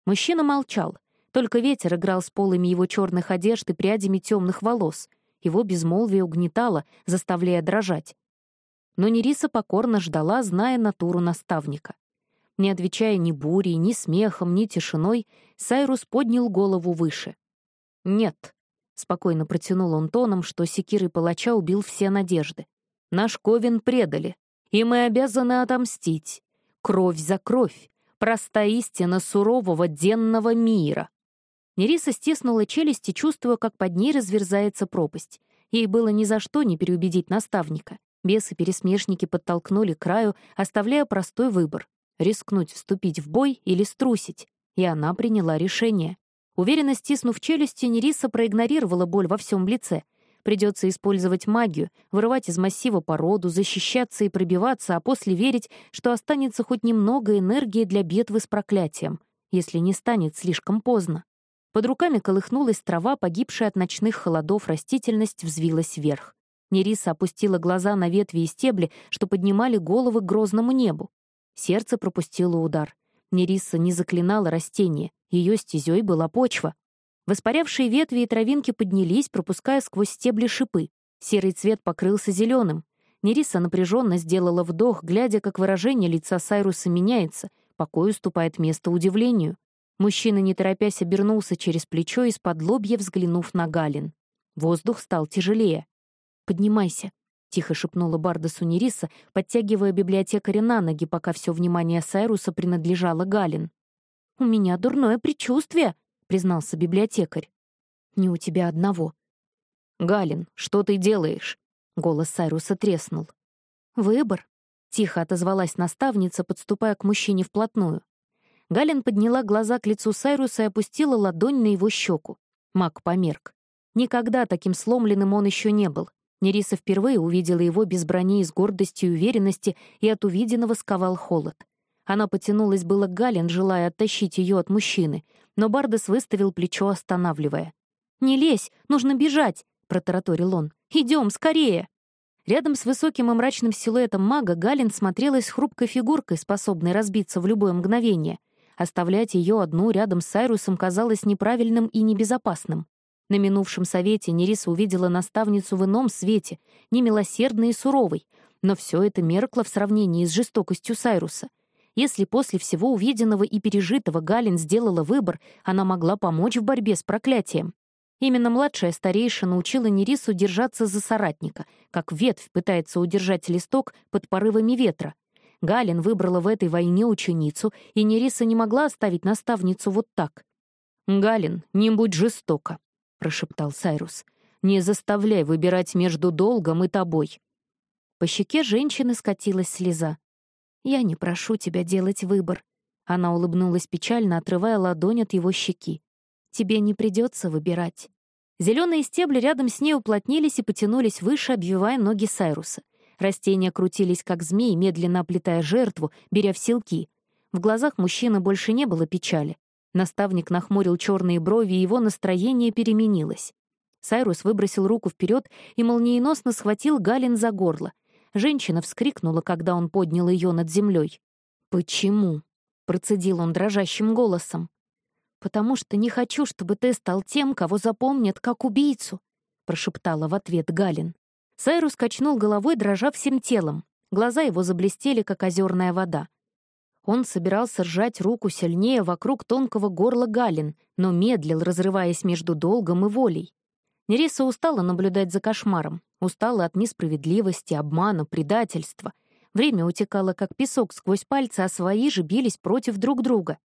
Мужчина молчал. Только ветер играл с полами его черных одежд и прядями темных волос. Его безмолвие угнетало, заставляя дрожать. Но Нериса покорно ждала, зная натуру наставника. Не отвечая ни бурей, ни смехом, ни тишиной, Сайрус поднял голову выше. «Нет», — спокойно протянул он тоном, что секирой палача убил все надежды. «Наш Ковен предали, и мы обязаны отомстить. Кровь за кровь, простая истина сурового денного мира. Нериса стиснула челюсти, чувствуя, как под ней разверзается пропасть. Ей было ни за что не переубедить наставника. Бесы-пересмешники подтолкнули к краю, оставляя простой выбор — рискнуть вступить в бой или струсить. И она приняла решение. Уверенно стиснув челюсти, Нериса проигнорировала боль во всем лице. Придется использовать магию, вырывать из массива породу, защищаться и пробиваться, а после верить, что останется хоть немного энергии для битвы с проклятием, если не станет слишком поздно. Под руками колыхнулась трава, погибшая от ночных холодов, растительность взвилась вверх. Нериса опустила глаза на ветви и стебли, что поднимали головы к грозному небу. Сердце пропустило удар. Нериса не заклинала растение, ее стезей была почва. Воспарявшие ветви и травинки поднялись, пропуская сквозь стебли шипы. Серый цвет покрылся зеленым. Нериса напряженно сделала вдох, глядя, как выражение лица Сайруса меняется, покой уступает место удивлению. Мужчина, не торопясь, обернулся через плечо, из-под лобья взглянув на Галин. Воздух стал тяжелее. «Поднимайся», — тихо шепнула Бардасу Нериса, подтягивая библиотекаря на ноги, пока все внимание Сайруса принадлежало Галин. «У меня дурное предчувствие», — признался библиотекарь. «Не у тебя одного». «Галин, что ты делаешь?» — голос Сайруса треснул. «Выбор», — тихо отозвалась наставница, подступая к мужчине вплотную. Галин подняла глаза к лицу Сайруса и опустила ладонь на его щеку. Маг померк. Никогда таким сломленным он еще не был. Нериса впервые увидела его без брони и с гордостью и уверенности, и от увиденного сковал холод. Она потянулась было к Гален, желая оттащить ее от мужчины, но Бардес выставил плечо, останавливая. «Не лезь, нужно бежать!» — протараторил он. «Идем, скорее!» Рядом с высоким и мрачным силуэтом мага Галин смотрелась хрупкой фигуркой, способной разбиться в любое мгновение. Оставлять ее одну рядом с Сайрусом казалось неправильным и небезопасным. На минувшем совете Нериса увидела наставницу в ином свете, немилосердной и суровой, но все это меркло в сравнении с жестокостью Сайруса. Если после всего увиденного и пережитого Галин сделала выбор, она могла помочь в борьбе с проклятием. Именно младшая старейшина учила Нерису держаться за соратника, как ветвь пытается удержать листок под порывами ветра. Галин выбрала в этой войне ученицу, и Нериса не могла оставить наставницу вот так. «Галин, не будь жестока», — прошептал Сайрус. «Не заставляй выбирать между долгом и тобой». По щеке женщины скатилась слеза. «Я не прошу тебя делать выбор». Она улыбнулась печально, отрывая ладонь от его щеки. «Тебе не придется выбирать. Зеленые стебли рядом с ней уплотнились и потянулись выше, обвивая ноги Сайруса. Растения крутились, как змеи, медленно оплетая жертву, беря в селки. В глазах мужчины больше не было печали. Наставник нахмурил черные брови, и его настроение переменилось. Сайрус выбросил руку вперед и молниеносно схватил Галин за горло. Женщина вскрикнула, когда он поднял ее над землей. «Почему?» — процедил он дрожащим голосом потому что не хочу, чтобы ты стал тем, кого запомнят как убийцу», — прошептала в ответ Галин. Сайрус качнул головой, дрожа всем телом. Глаза его заблестели, как озерная вода. Он собирался сжать руку сильнее вокруг тонкого горла Галин, но медлил, разрываясь между долгом и волей. Нериса устала наблюдать за кошмаром, устала от несправедливости, обмана, предательства. Время утекало, как песок сквозь пальцы, а свои же бились против друг друга.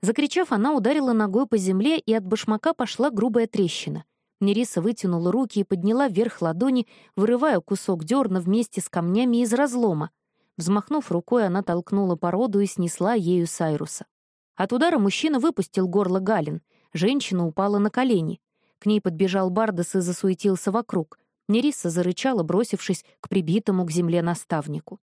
Закричав, она ударила ногой по земле, и от башмака пошла грубая трещина. Нериса вытянула руки и подняла вверх ладони, вырывая кусок дерна вместе с камнями из разлома. Взмахнув рукой, она толкнула породу и снесла ею Сайруса. От удара мужчина выпустил горло Галин. Женщина упала на колени. К ней подбежал Бардас и засуетился вокруг. Нериса зарычала, бросившись к прибитому к земле наставнику.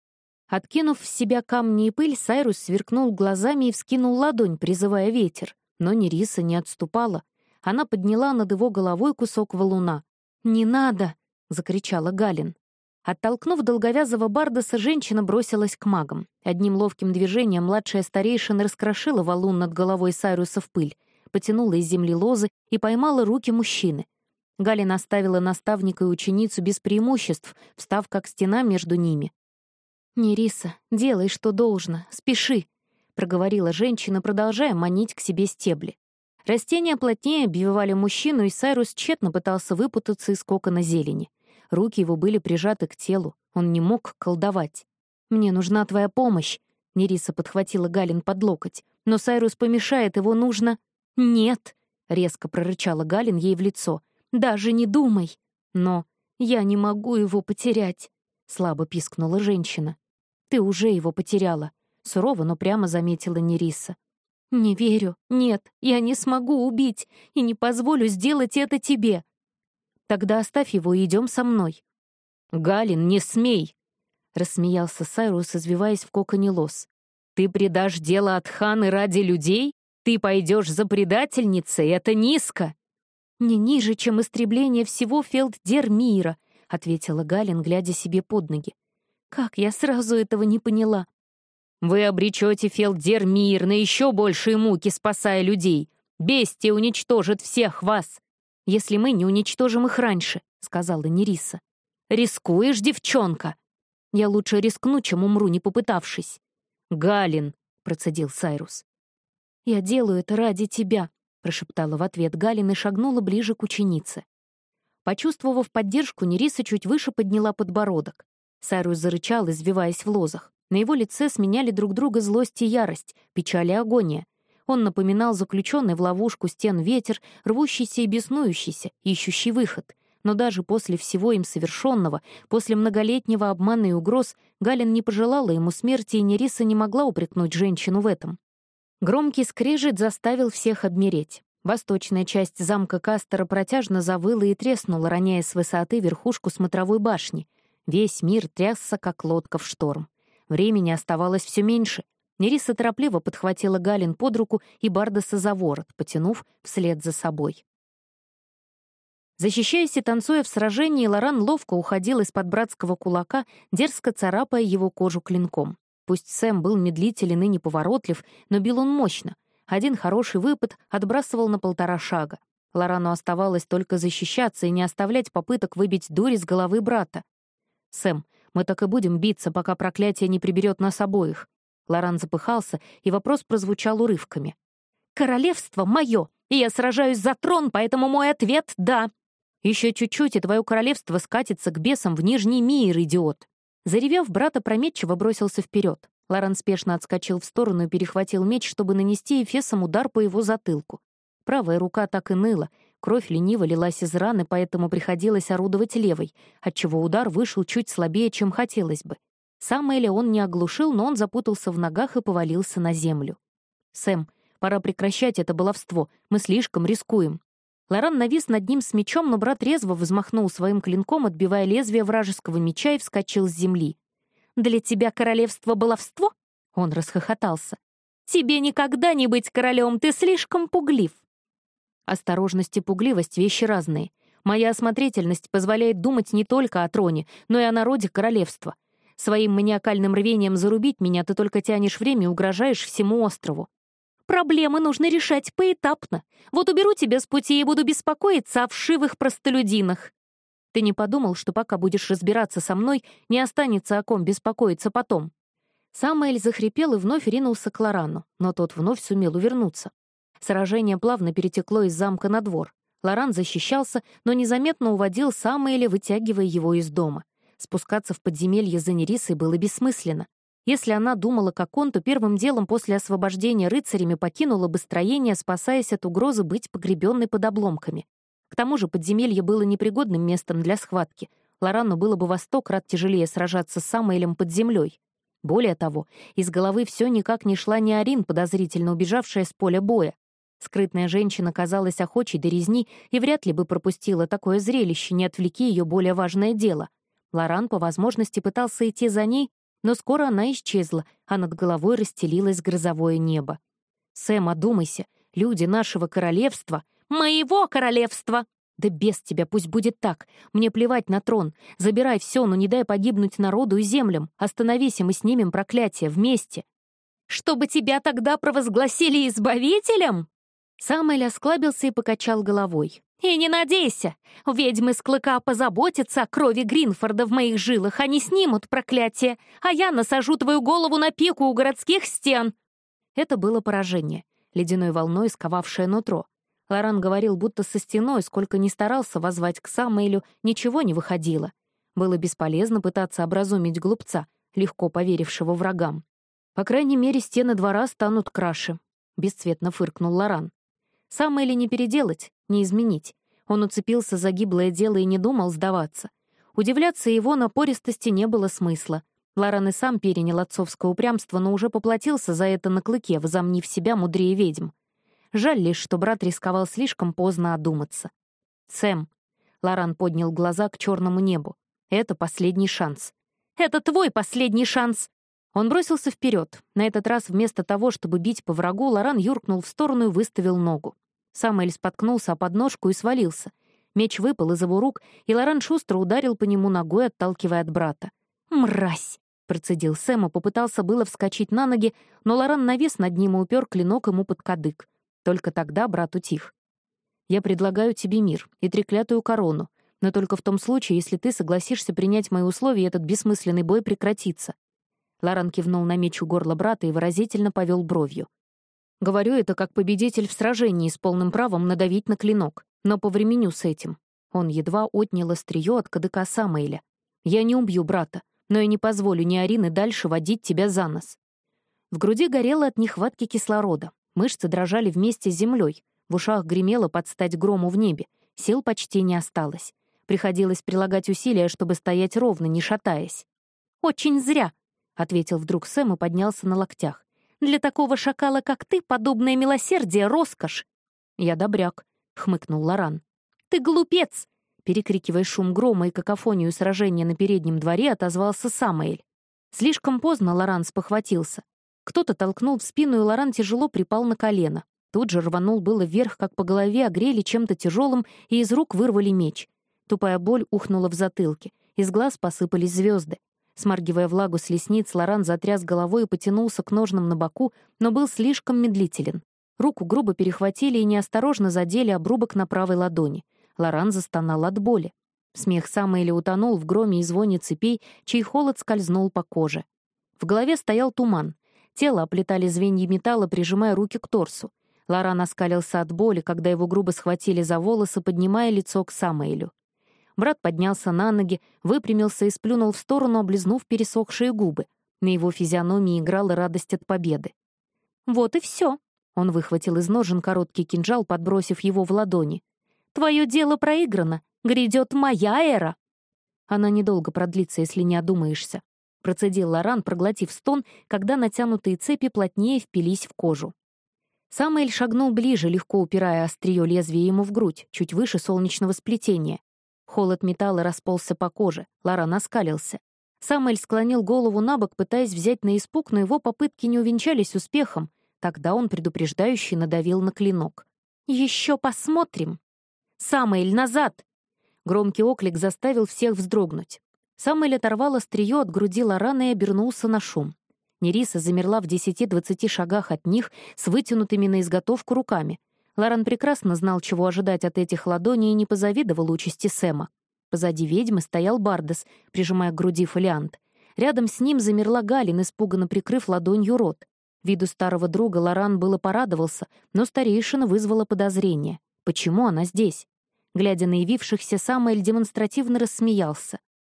Откинув в себя камни и пыль, Сайрус сверкнул глазами и вскинул ладонь, призывая ветер. Но Нериса не отступала. Она подняла над его головой кусок валуна. «Не надо!» — закричала Галин. Оттолкнув долговязого Бардаса, женщина бросилась к магам. Одним ловким движением младшая старейшина раскрошила валун над головой Сайруса в пыль, потянула из земли лозы и поймала руки мужчины. Галин оставила наставника и ученицу без преимуществ, встав как стена между ними. «Нериса, делай, что должно, спеши», — проговорила женщина, продолжая манить к себе стебли. Растения плотнее обвивали мужчину, и Сайрус тщетно пытался выпутаться из кокона зелени. Руки его были прижаты к телу, он не мог колдовать. «Мне нужна твоя помощь», — Нериса подхватила Галин под локоть. «Но Сайрус помешает, его нужно...» «Нет», — резко прорычала Галин ей в лицо. «Даже не думай!» «Но я не могу его потерять», — слабо пискнула женщина. Ты уже его потеряла», — сурово, но прямо заметила Нериса. «Не верю. Нет, я не смогу убить и не позволю сделать это тебе». «Тогда оставь его и идем со мной». «Галин, не смей!» — рассмеялся Сайрус, извиваясь в коконе лос. «Ты предашь дело от ханы ради людей? Ты пойдешь за предательницей? Это низко!» «Не ниже, чем истребление всего Фелддер мира», — ответила Галин, глядя себе под ноги. Как я сразу этого не поняла? Вы обречете Фелдер мир на еще большие муки, спасая людей. Бестия уничтожит всех вас. Если мы не уничтожим их раньше, — сказала Нериса. Рискуешь, девчонка? Я лучше рискну, чем умру, не попытавшись. Галин, — процедил Сайрус. Я делаю это ради тебя, — прошептала в ответ Галин и шагнула ближе к ученице. Почувствовав поддержку, Нериса чуть выше подняла подбородок. Сайрус зарычал, извиваясь в лозах. На его лице сменяли друг друга злость и ярость, печаль и агония. Он напоминал заключенный в ловушку стен ветер, рвущийся и беснующийся, ищущий выход. Но даже после всего им совершенного, после многолетнего обмана и угроз, Галин не пожелала ему смерти, и Нериса не могла упрекнуть женщину в этом. Громкий скрежет заставил всех обмереть. Восточная часть замка Кастера протяжно завыла и треснула, роняя с высоты верхушку смотровой башни. Весь мир трясся, как лодка в шторм. Времени оставалось все меньше. Нериса торопливо подхватила Галин под руку и Бардаса за ворот, потянув вслед за собой. Защищаясь и танцуя в сражении, Лоран ловко уходил из-под братского кулака, дерзко царапая его кожу клинком. Пусть Сэм был медлителен и неповоротлив, но бил он мощно. Один хороший выпад отбрасывал на полтора шага. Лорану оставалось только защищаться и не оставлять попыток выбить дурь из головы брата. «Сэм, мы так и будем биться, пока проклятие не приберет нас обоих». Лоран запыхался, и вопрос прозвучал урывками. «Королевство мое, и я сражаюсь за трон, поэтому мой ответ — да. Еще чуть-чуть, и твое королевство скатится к бесам в Нижний мир, идиот!» Заревев, брат опрометчиво бросился вперед. Лоран спешно отскочил в сторону и перехватил меч, чтобы нанести Эфесом удар по его затылку. Правая рука так и ныла, кровь лениво лилась из раны, поэтому приходилось орудовать левой, отчего удар вышел чуть слабее, чем хотелось бы. Сам Эли он не оглушил, но он запутался в ногах и повалился на землю. «Сэм, пора прекращать это баловство, мы слишком рискуем», Лоран навис над ним с мечом, но брат резво взмахнул своим клинком, отбивая лезвие вражеского меча и вскочил с земли. «Для тебя королевство баловство?» Он расхохотался. «Тебе никогда не быть королем, ты слишком пуглив!» Осторожность и пугливость — вещи разные. Моя осмотрительность позволяет думать не только о троне, но и о народе королевства. Своим маниакальным рвением зарубить меня ты только тянешь время и угрожаешь всему острову. Проблемы нужно решать поэтапно. Вот уберу тебя с пути и буду беспокоиться о вшивых простолюдинах. Ты не подумал, что пока будешь разбираться со мной, не останется о ком беспокоиться потом?» Самуэль захрипел и вновь ринулся к Лорану, но тот вновь сумел увернуться. Сражение плавно перетекло из замка на двор. Лоран защищался, но незаметно уводил Самуэля, вытягивая его из дома. Спускаться в подземелье за Нерисой было бессмысленно. Если она думала, как он, то первым делом после освобождения рыцарями покинула бы строение, спасаясь от угрозы быть погребенной под обломками. К тому же подземелье было непригодным местом для схватки. Лорану было бы во сто крат тяжелее сражаться с Самоэлем под землей. Более того, из головы все никак не шла ни Арин, подозрительно убежавшая с поля боя. Скрытная женщина казалась охочей до резни и вряд ли бы пропустила такое зрелище, не отвлеки ее более важное дело. Лоран по возможности пытался идти за ней, но скоро она исчезла, а над головой расстелилось грозовое небо. «Сэм, одумайся, люди нашего королевства...» «Моего королевства!» «Да без тебя, пусть будет так. Мне плевать на трон. Забирай все, но не дай погибнуть народу и землям. Остановись, и мы снимем проклятие вместе». «Чтобы тебя тогда провозгласили избавителем?» Самуэль осклабился и покачал головой. «И не надейся! Ведьмы с клыка позаботятся о крови Гринфорда в моих жилах, они снимут проклятие, а я насажу твою голову на пику у городских стен!» Это было поражение, ледяной волной сковавшее нутро. Лоран говорил, будто со стеной, сколько ни старался возвать к Самуэлю, ничего не выходило. Было бесполезно пытаться образумить глупца, легко поверившего врагам. «По крайней мере, стены двора станут краше», — бесцветно фыркнул Лоран. Самое ли не переделать, не изменить? Он уцепился за гиблое дело и не думал сдаваться. Удивляться его напористости не было смысла. Лоран и сам перенял отцовское упрямство, но уже поплатился за это на клыке, возомнив себя мудрее ведьм. Жаль лишь, что брат рисковал слишком поздно одуматься. «Сэм», — Лоран поднял глаза к черному небу, — «это последний шанс». «Это твой последний шанс!» Он бросился вперед. На этот раз вместо того, чтобы бить по врагу, Лоран юркнул в сторону и выставил ногу. Самуэль споткнулся о подножку и свалился. Меч выпал из его рук, и Лоран шустро ударил по нему ногой, отталкивая от брата. «Мразь!» — процедил Сэм и попытался было вскочить на ноги, но Лоран навис над ним и упер клинок ему под кадык. Только тогда брат утих. «Я предлагаю тебе мир и треклятую корону, но только в том случае, если ты согласишься принять мои условия, этот бессмысленный бой прекратится. Лоран кивнул на меч у горла брата и выразительно повел бровью. «Говорю это как победитель в сражении с полным правом надавить на клинок, но по времени с этим». Он едва отнял острие от кадыка Самоэля. «Я не убью брата, но и не позволю ни Арины дальше водить тебя за нос». В груди горело от нехватки кислорода, мышцы дрожали вместе с землей, в ушах гремело под стать грому в небе, сил почти не осталось. Приходилось прилагать усилия, чтобы стоять ровно, не шатаясь. «Очень зря», — ответил вдруг Сэм и поднялся на локтях. «Для такого шакала, как ты, подобное милосердие — роскошь!» «Я добряк», — хмыкнул Лоран. «Ты глупец!» Перекрикивая шум грома и какофонию сражения на переднем дворе, отозвался Самоэль. Слишком поздно Лоран спохватился. Кто-то толкнул в спину, и Лоран тяжело припал на колено. Тут же рванул было вверх, как по голове огрели чем-то тяжелым, и из рук вырвали меч. Тупая боль ухнула в затылке. Из глаз посыпались звезды. Смаргивая влагу с лесниц, Лоран затряс головой и потянулся к ножнам на боку, но был слишком медлителен. Руку грубо перехватили и неосторожно задели обрубок на правой ладони. Лоран застонал от боли. Смех Самоэля утонул в громе и звоне цепей, чей холод скользнул по коже. В голове стоял туман. Тело оплетали звенья металла, прижимая руки к торсу. Лоран оскалился от боли, когда его грубо схватили за волосы, поднимая лицо к Самоэлю. Брат поднялся на ноги, выпрямился и сплюнул в сторону, облизнув пересохшие губы. На его физиономии играла радость от победы. «Вот и все», — он выхватил из ножен короткий кинжал, подбросив его в ладони. «Твое дело проиграно. Грядет моя эра!» Она недолго продлится, если не одумаешься. Процедил Лоран, проглотив стон, когда натянутые цепи плотнее впились в кожу. Самоэль шагнул ближе, легко упирая острие лезвия ему в грудь, чуть выше солнечного сплетения. Холод металла расползся по коже, Лоран оскалился. Самоэль склонил голову на бок, пытаясь взять на испуг, но его попытки не увенчались успехом. Тогда он предупреждающе надавил на клинок. «Еще посмотрим!» «Самоэль, назад!» Громкий оклик заставил всех вздрогнуть. Самоэль оторвал острие от груди Лорана и обернулся на шум. Нериса замерла в 10-20 шагах от них с вытянутыми на изготовку руками. Лоран прекрасно знал, чего ожидать от этих ладоней, и не позавидовал участи Сэма. Позади ведьмы стоял Бардес, прижимая к груди фолиант. Рядом с ним замерла Галин, испуганно прикрыв ладонью рот. Виду старого друга Лоран было порадовался, но старейшина вызвала подозрение. Почему она здесь? Глядя на явившихся, Самуэль демонстративно рассмеялся.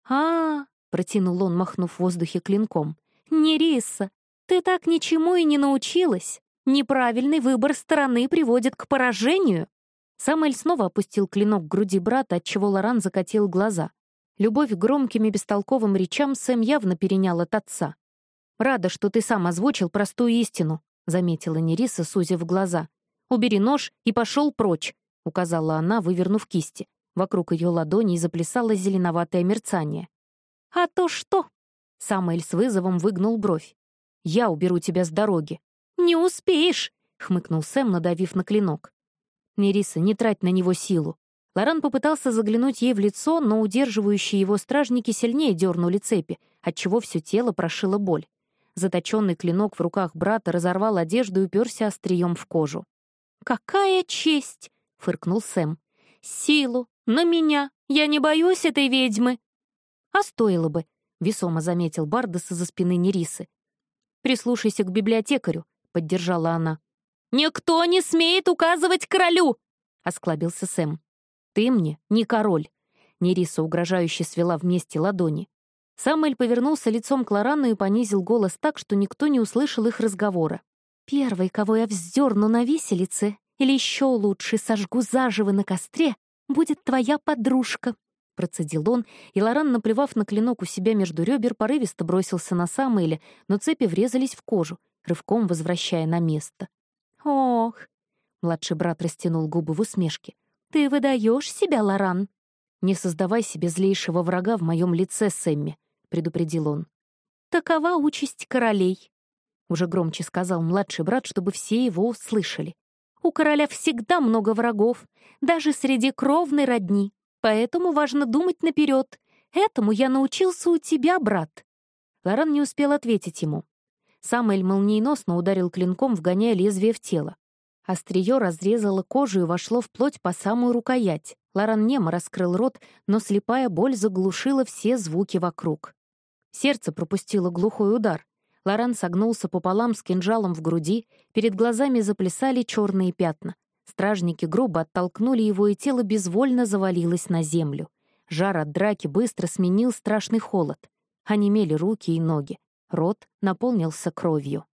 а, -а, -а протянул он, махнув в воздухе клинком. «Нериса, ты так ничему и не научилась. Неправильный выбор стороны приводит к поражению». Самуэль снова опустил клинок к груди брата, отчего Лоран закатил глаза. Любовь к громким и бестолковым речам Сэм явно перенял от отца. «Рада, что ты сам озвучил простую истину», — заметила Нериса, сузив глаза. «Убери нож и пошел прочь», — указала она, вывернув кисти. Вокруг ее ладоней заплясало зеленоватое мерцание. «А то что?» Самуэль с вызовом выгнул бровь. «Я уберу тебя с дороги». «Не успеешь!» — хмыкнул Сэм, надавив на клинок. «Нериса, не трать на него силу». Лоран попытался заглянуть ей в лицо, но удерживающие его стражники сильнее дернули цепи, отчего все тело прошило боль. Заточенный клинок в руках брата разорвал одежду и уперся острием в кожу. «Какая честь!» — фыркнул Сэм. «Силу! На меня! Я не боюсь этой ведьмы!» «А стоило бы!» — весомо заметил Бардеса за спины Нерисы. «Прислушайся к библиотекарю», — поддержала она. «Никто не смеет указывать королю!» — осклабился Сэм. «Ты мне не король!» Нериса угрожающе свела вместе ладони. Самуэль повернулся лицом к Лорану и понизил голос так, что никто не услышал их разговора. «Первый, кого я вздерну на виселице, или еще лучше сожгу заживо на костре, будет твоя подружка», Процедил он, и Лоран, наплевав на клинок у себя между ребер, порывисто бросился на Самуэля, но цепи врезались в кожу, рывком возвращая на место. «Ох!» — младший брат растянул губы в усмешке. «Ты выдаешь себя, Лоран?» «Не создавай себе злейшего врага в моем лице, Сэмми», — предупредил он. «Такова участь королей», — уже громче сказал младший брат, чтобы все его услышали. «У короля всегда много врагов, даже среди кровной родни. Поэтому важно думать наперед. Этому я научился у тебя, брат». Лоран не успел ответить ему. Самуэль молниеносно ударил клинком, вгоняя лезвие в тело. Острие разрезало кожу и вошло вплоть по самую рукоять. Лоран немо раскрыл рот, но слепая боль заглушила все звуки вокруг. Сердце пропустило глухой удар. Лоран согнулся пополам с кинжалом в груди, перед глазами заплясали черные пятна. Стражники грубо оттолкнули его, и тело безвольно завалилось на землю. Жар от драки быстро сменил страшный холод. Онемели руки и ноги. Рот наполнился кровью.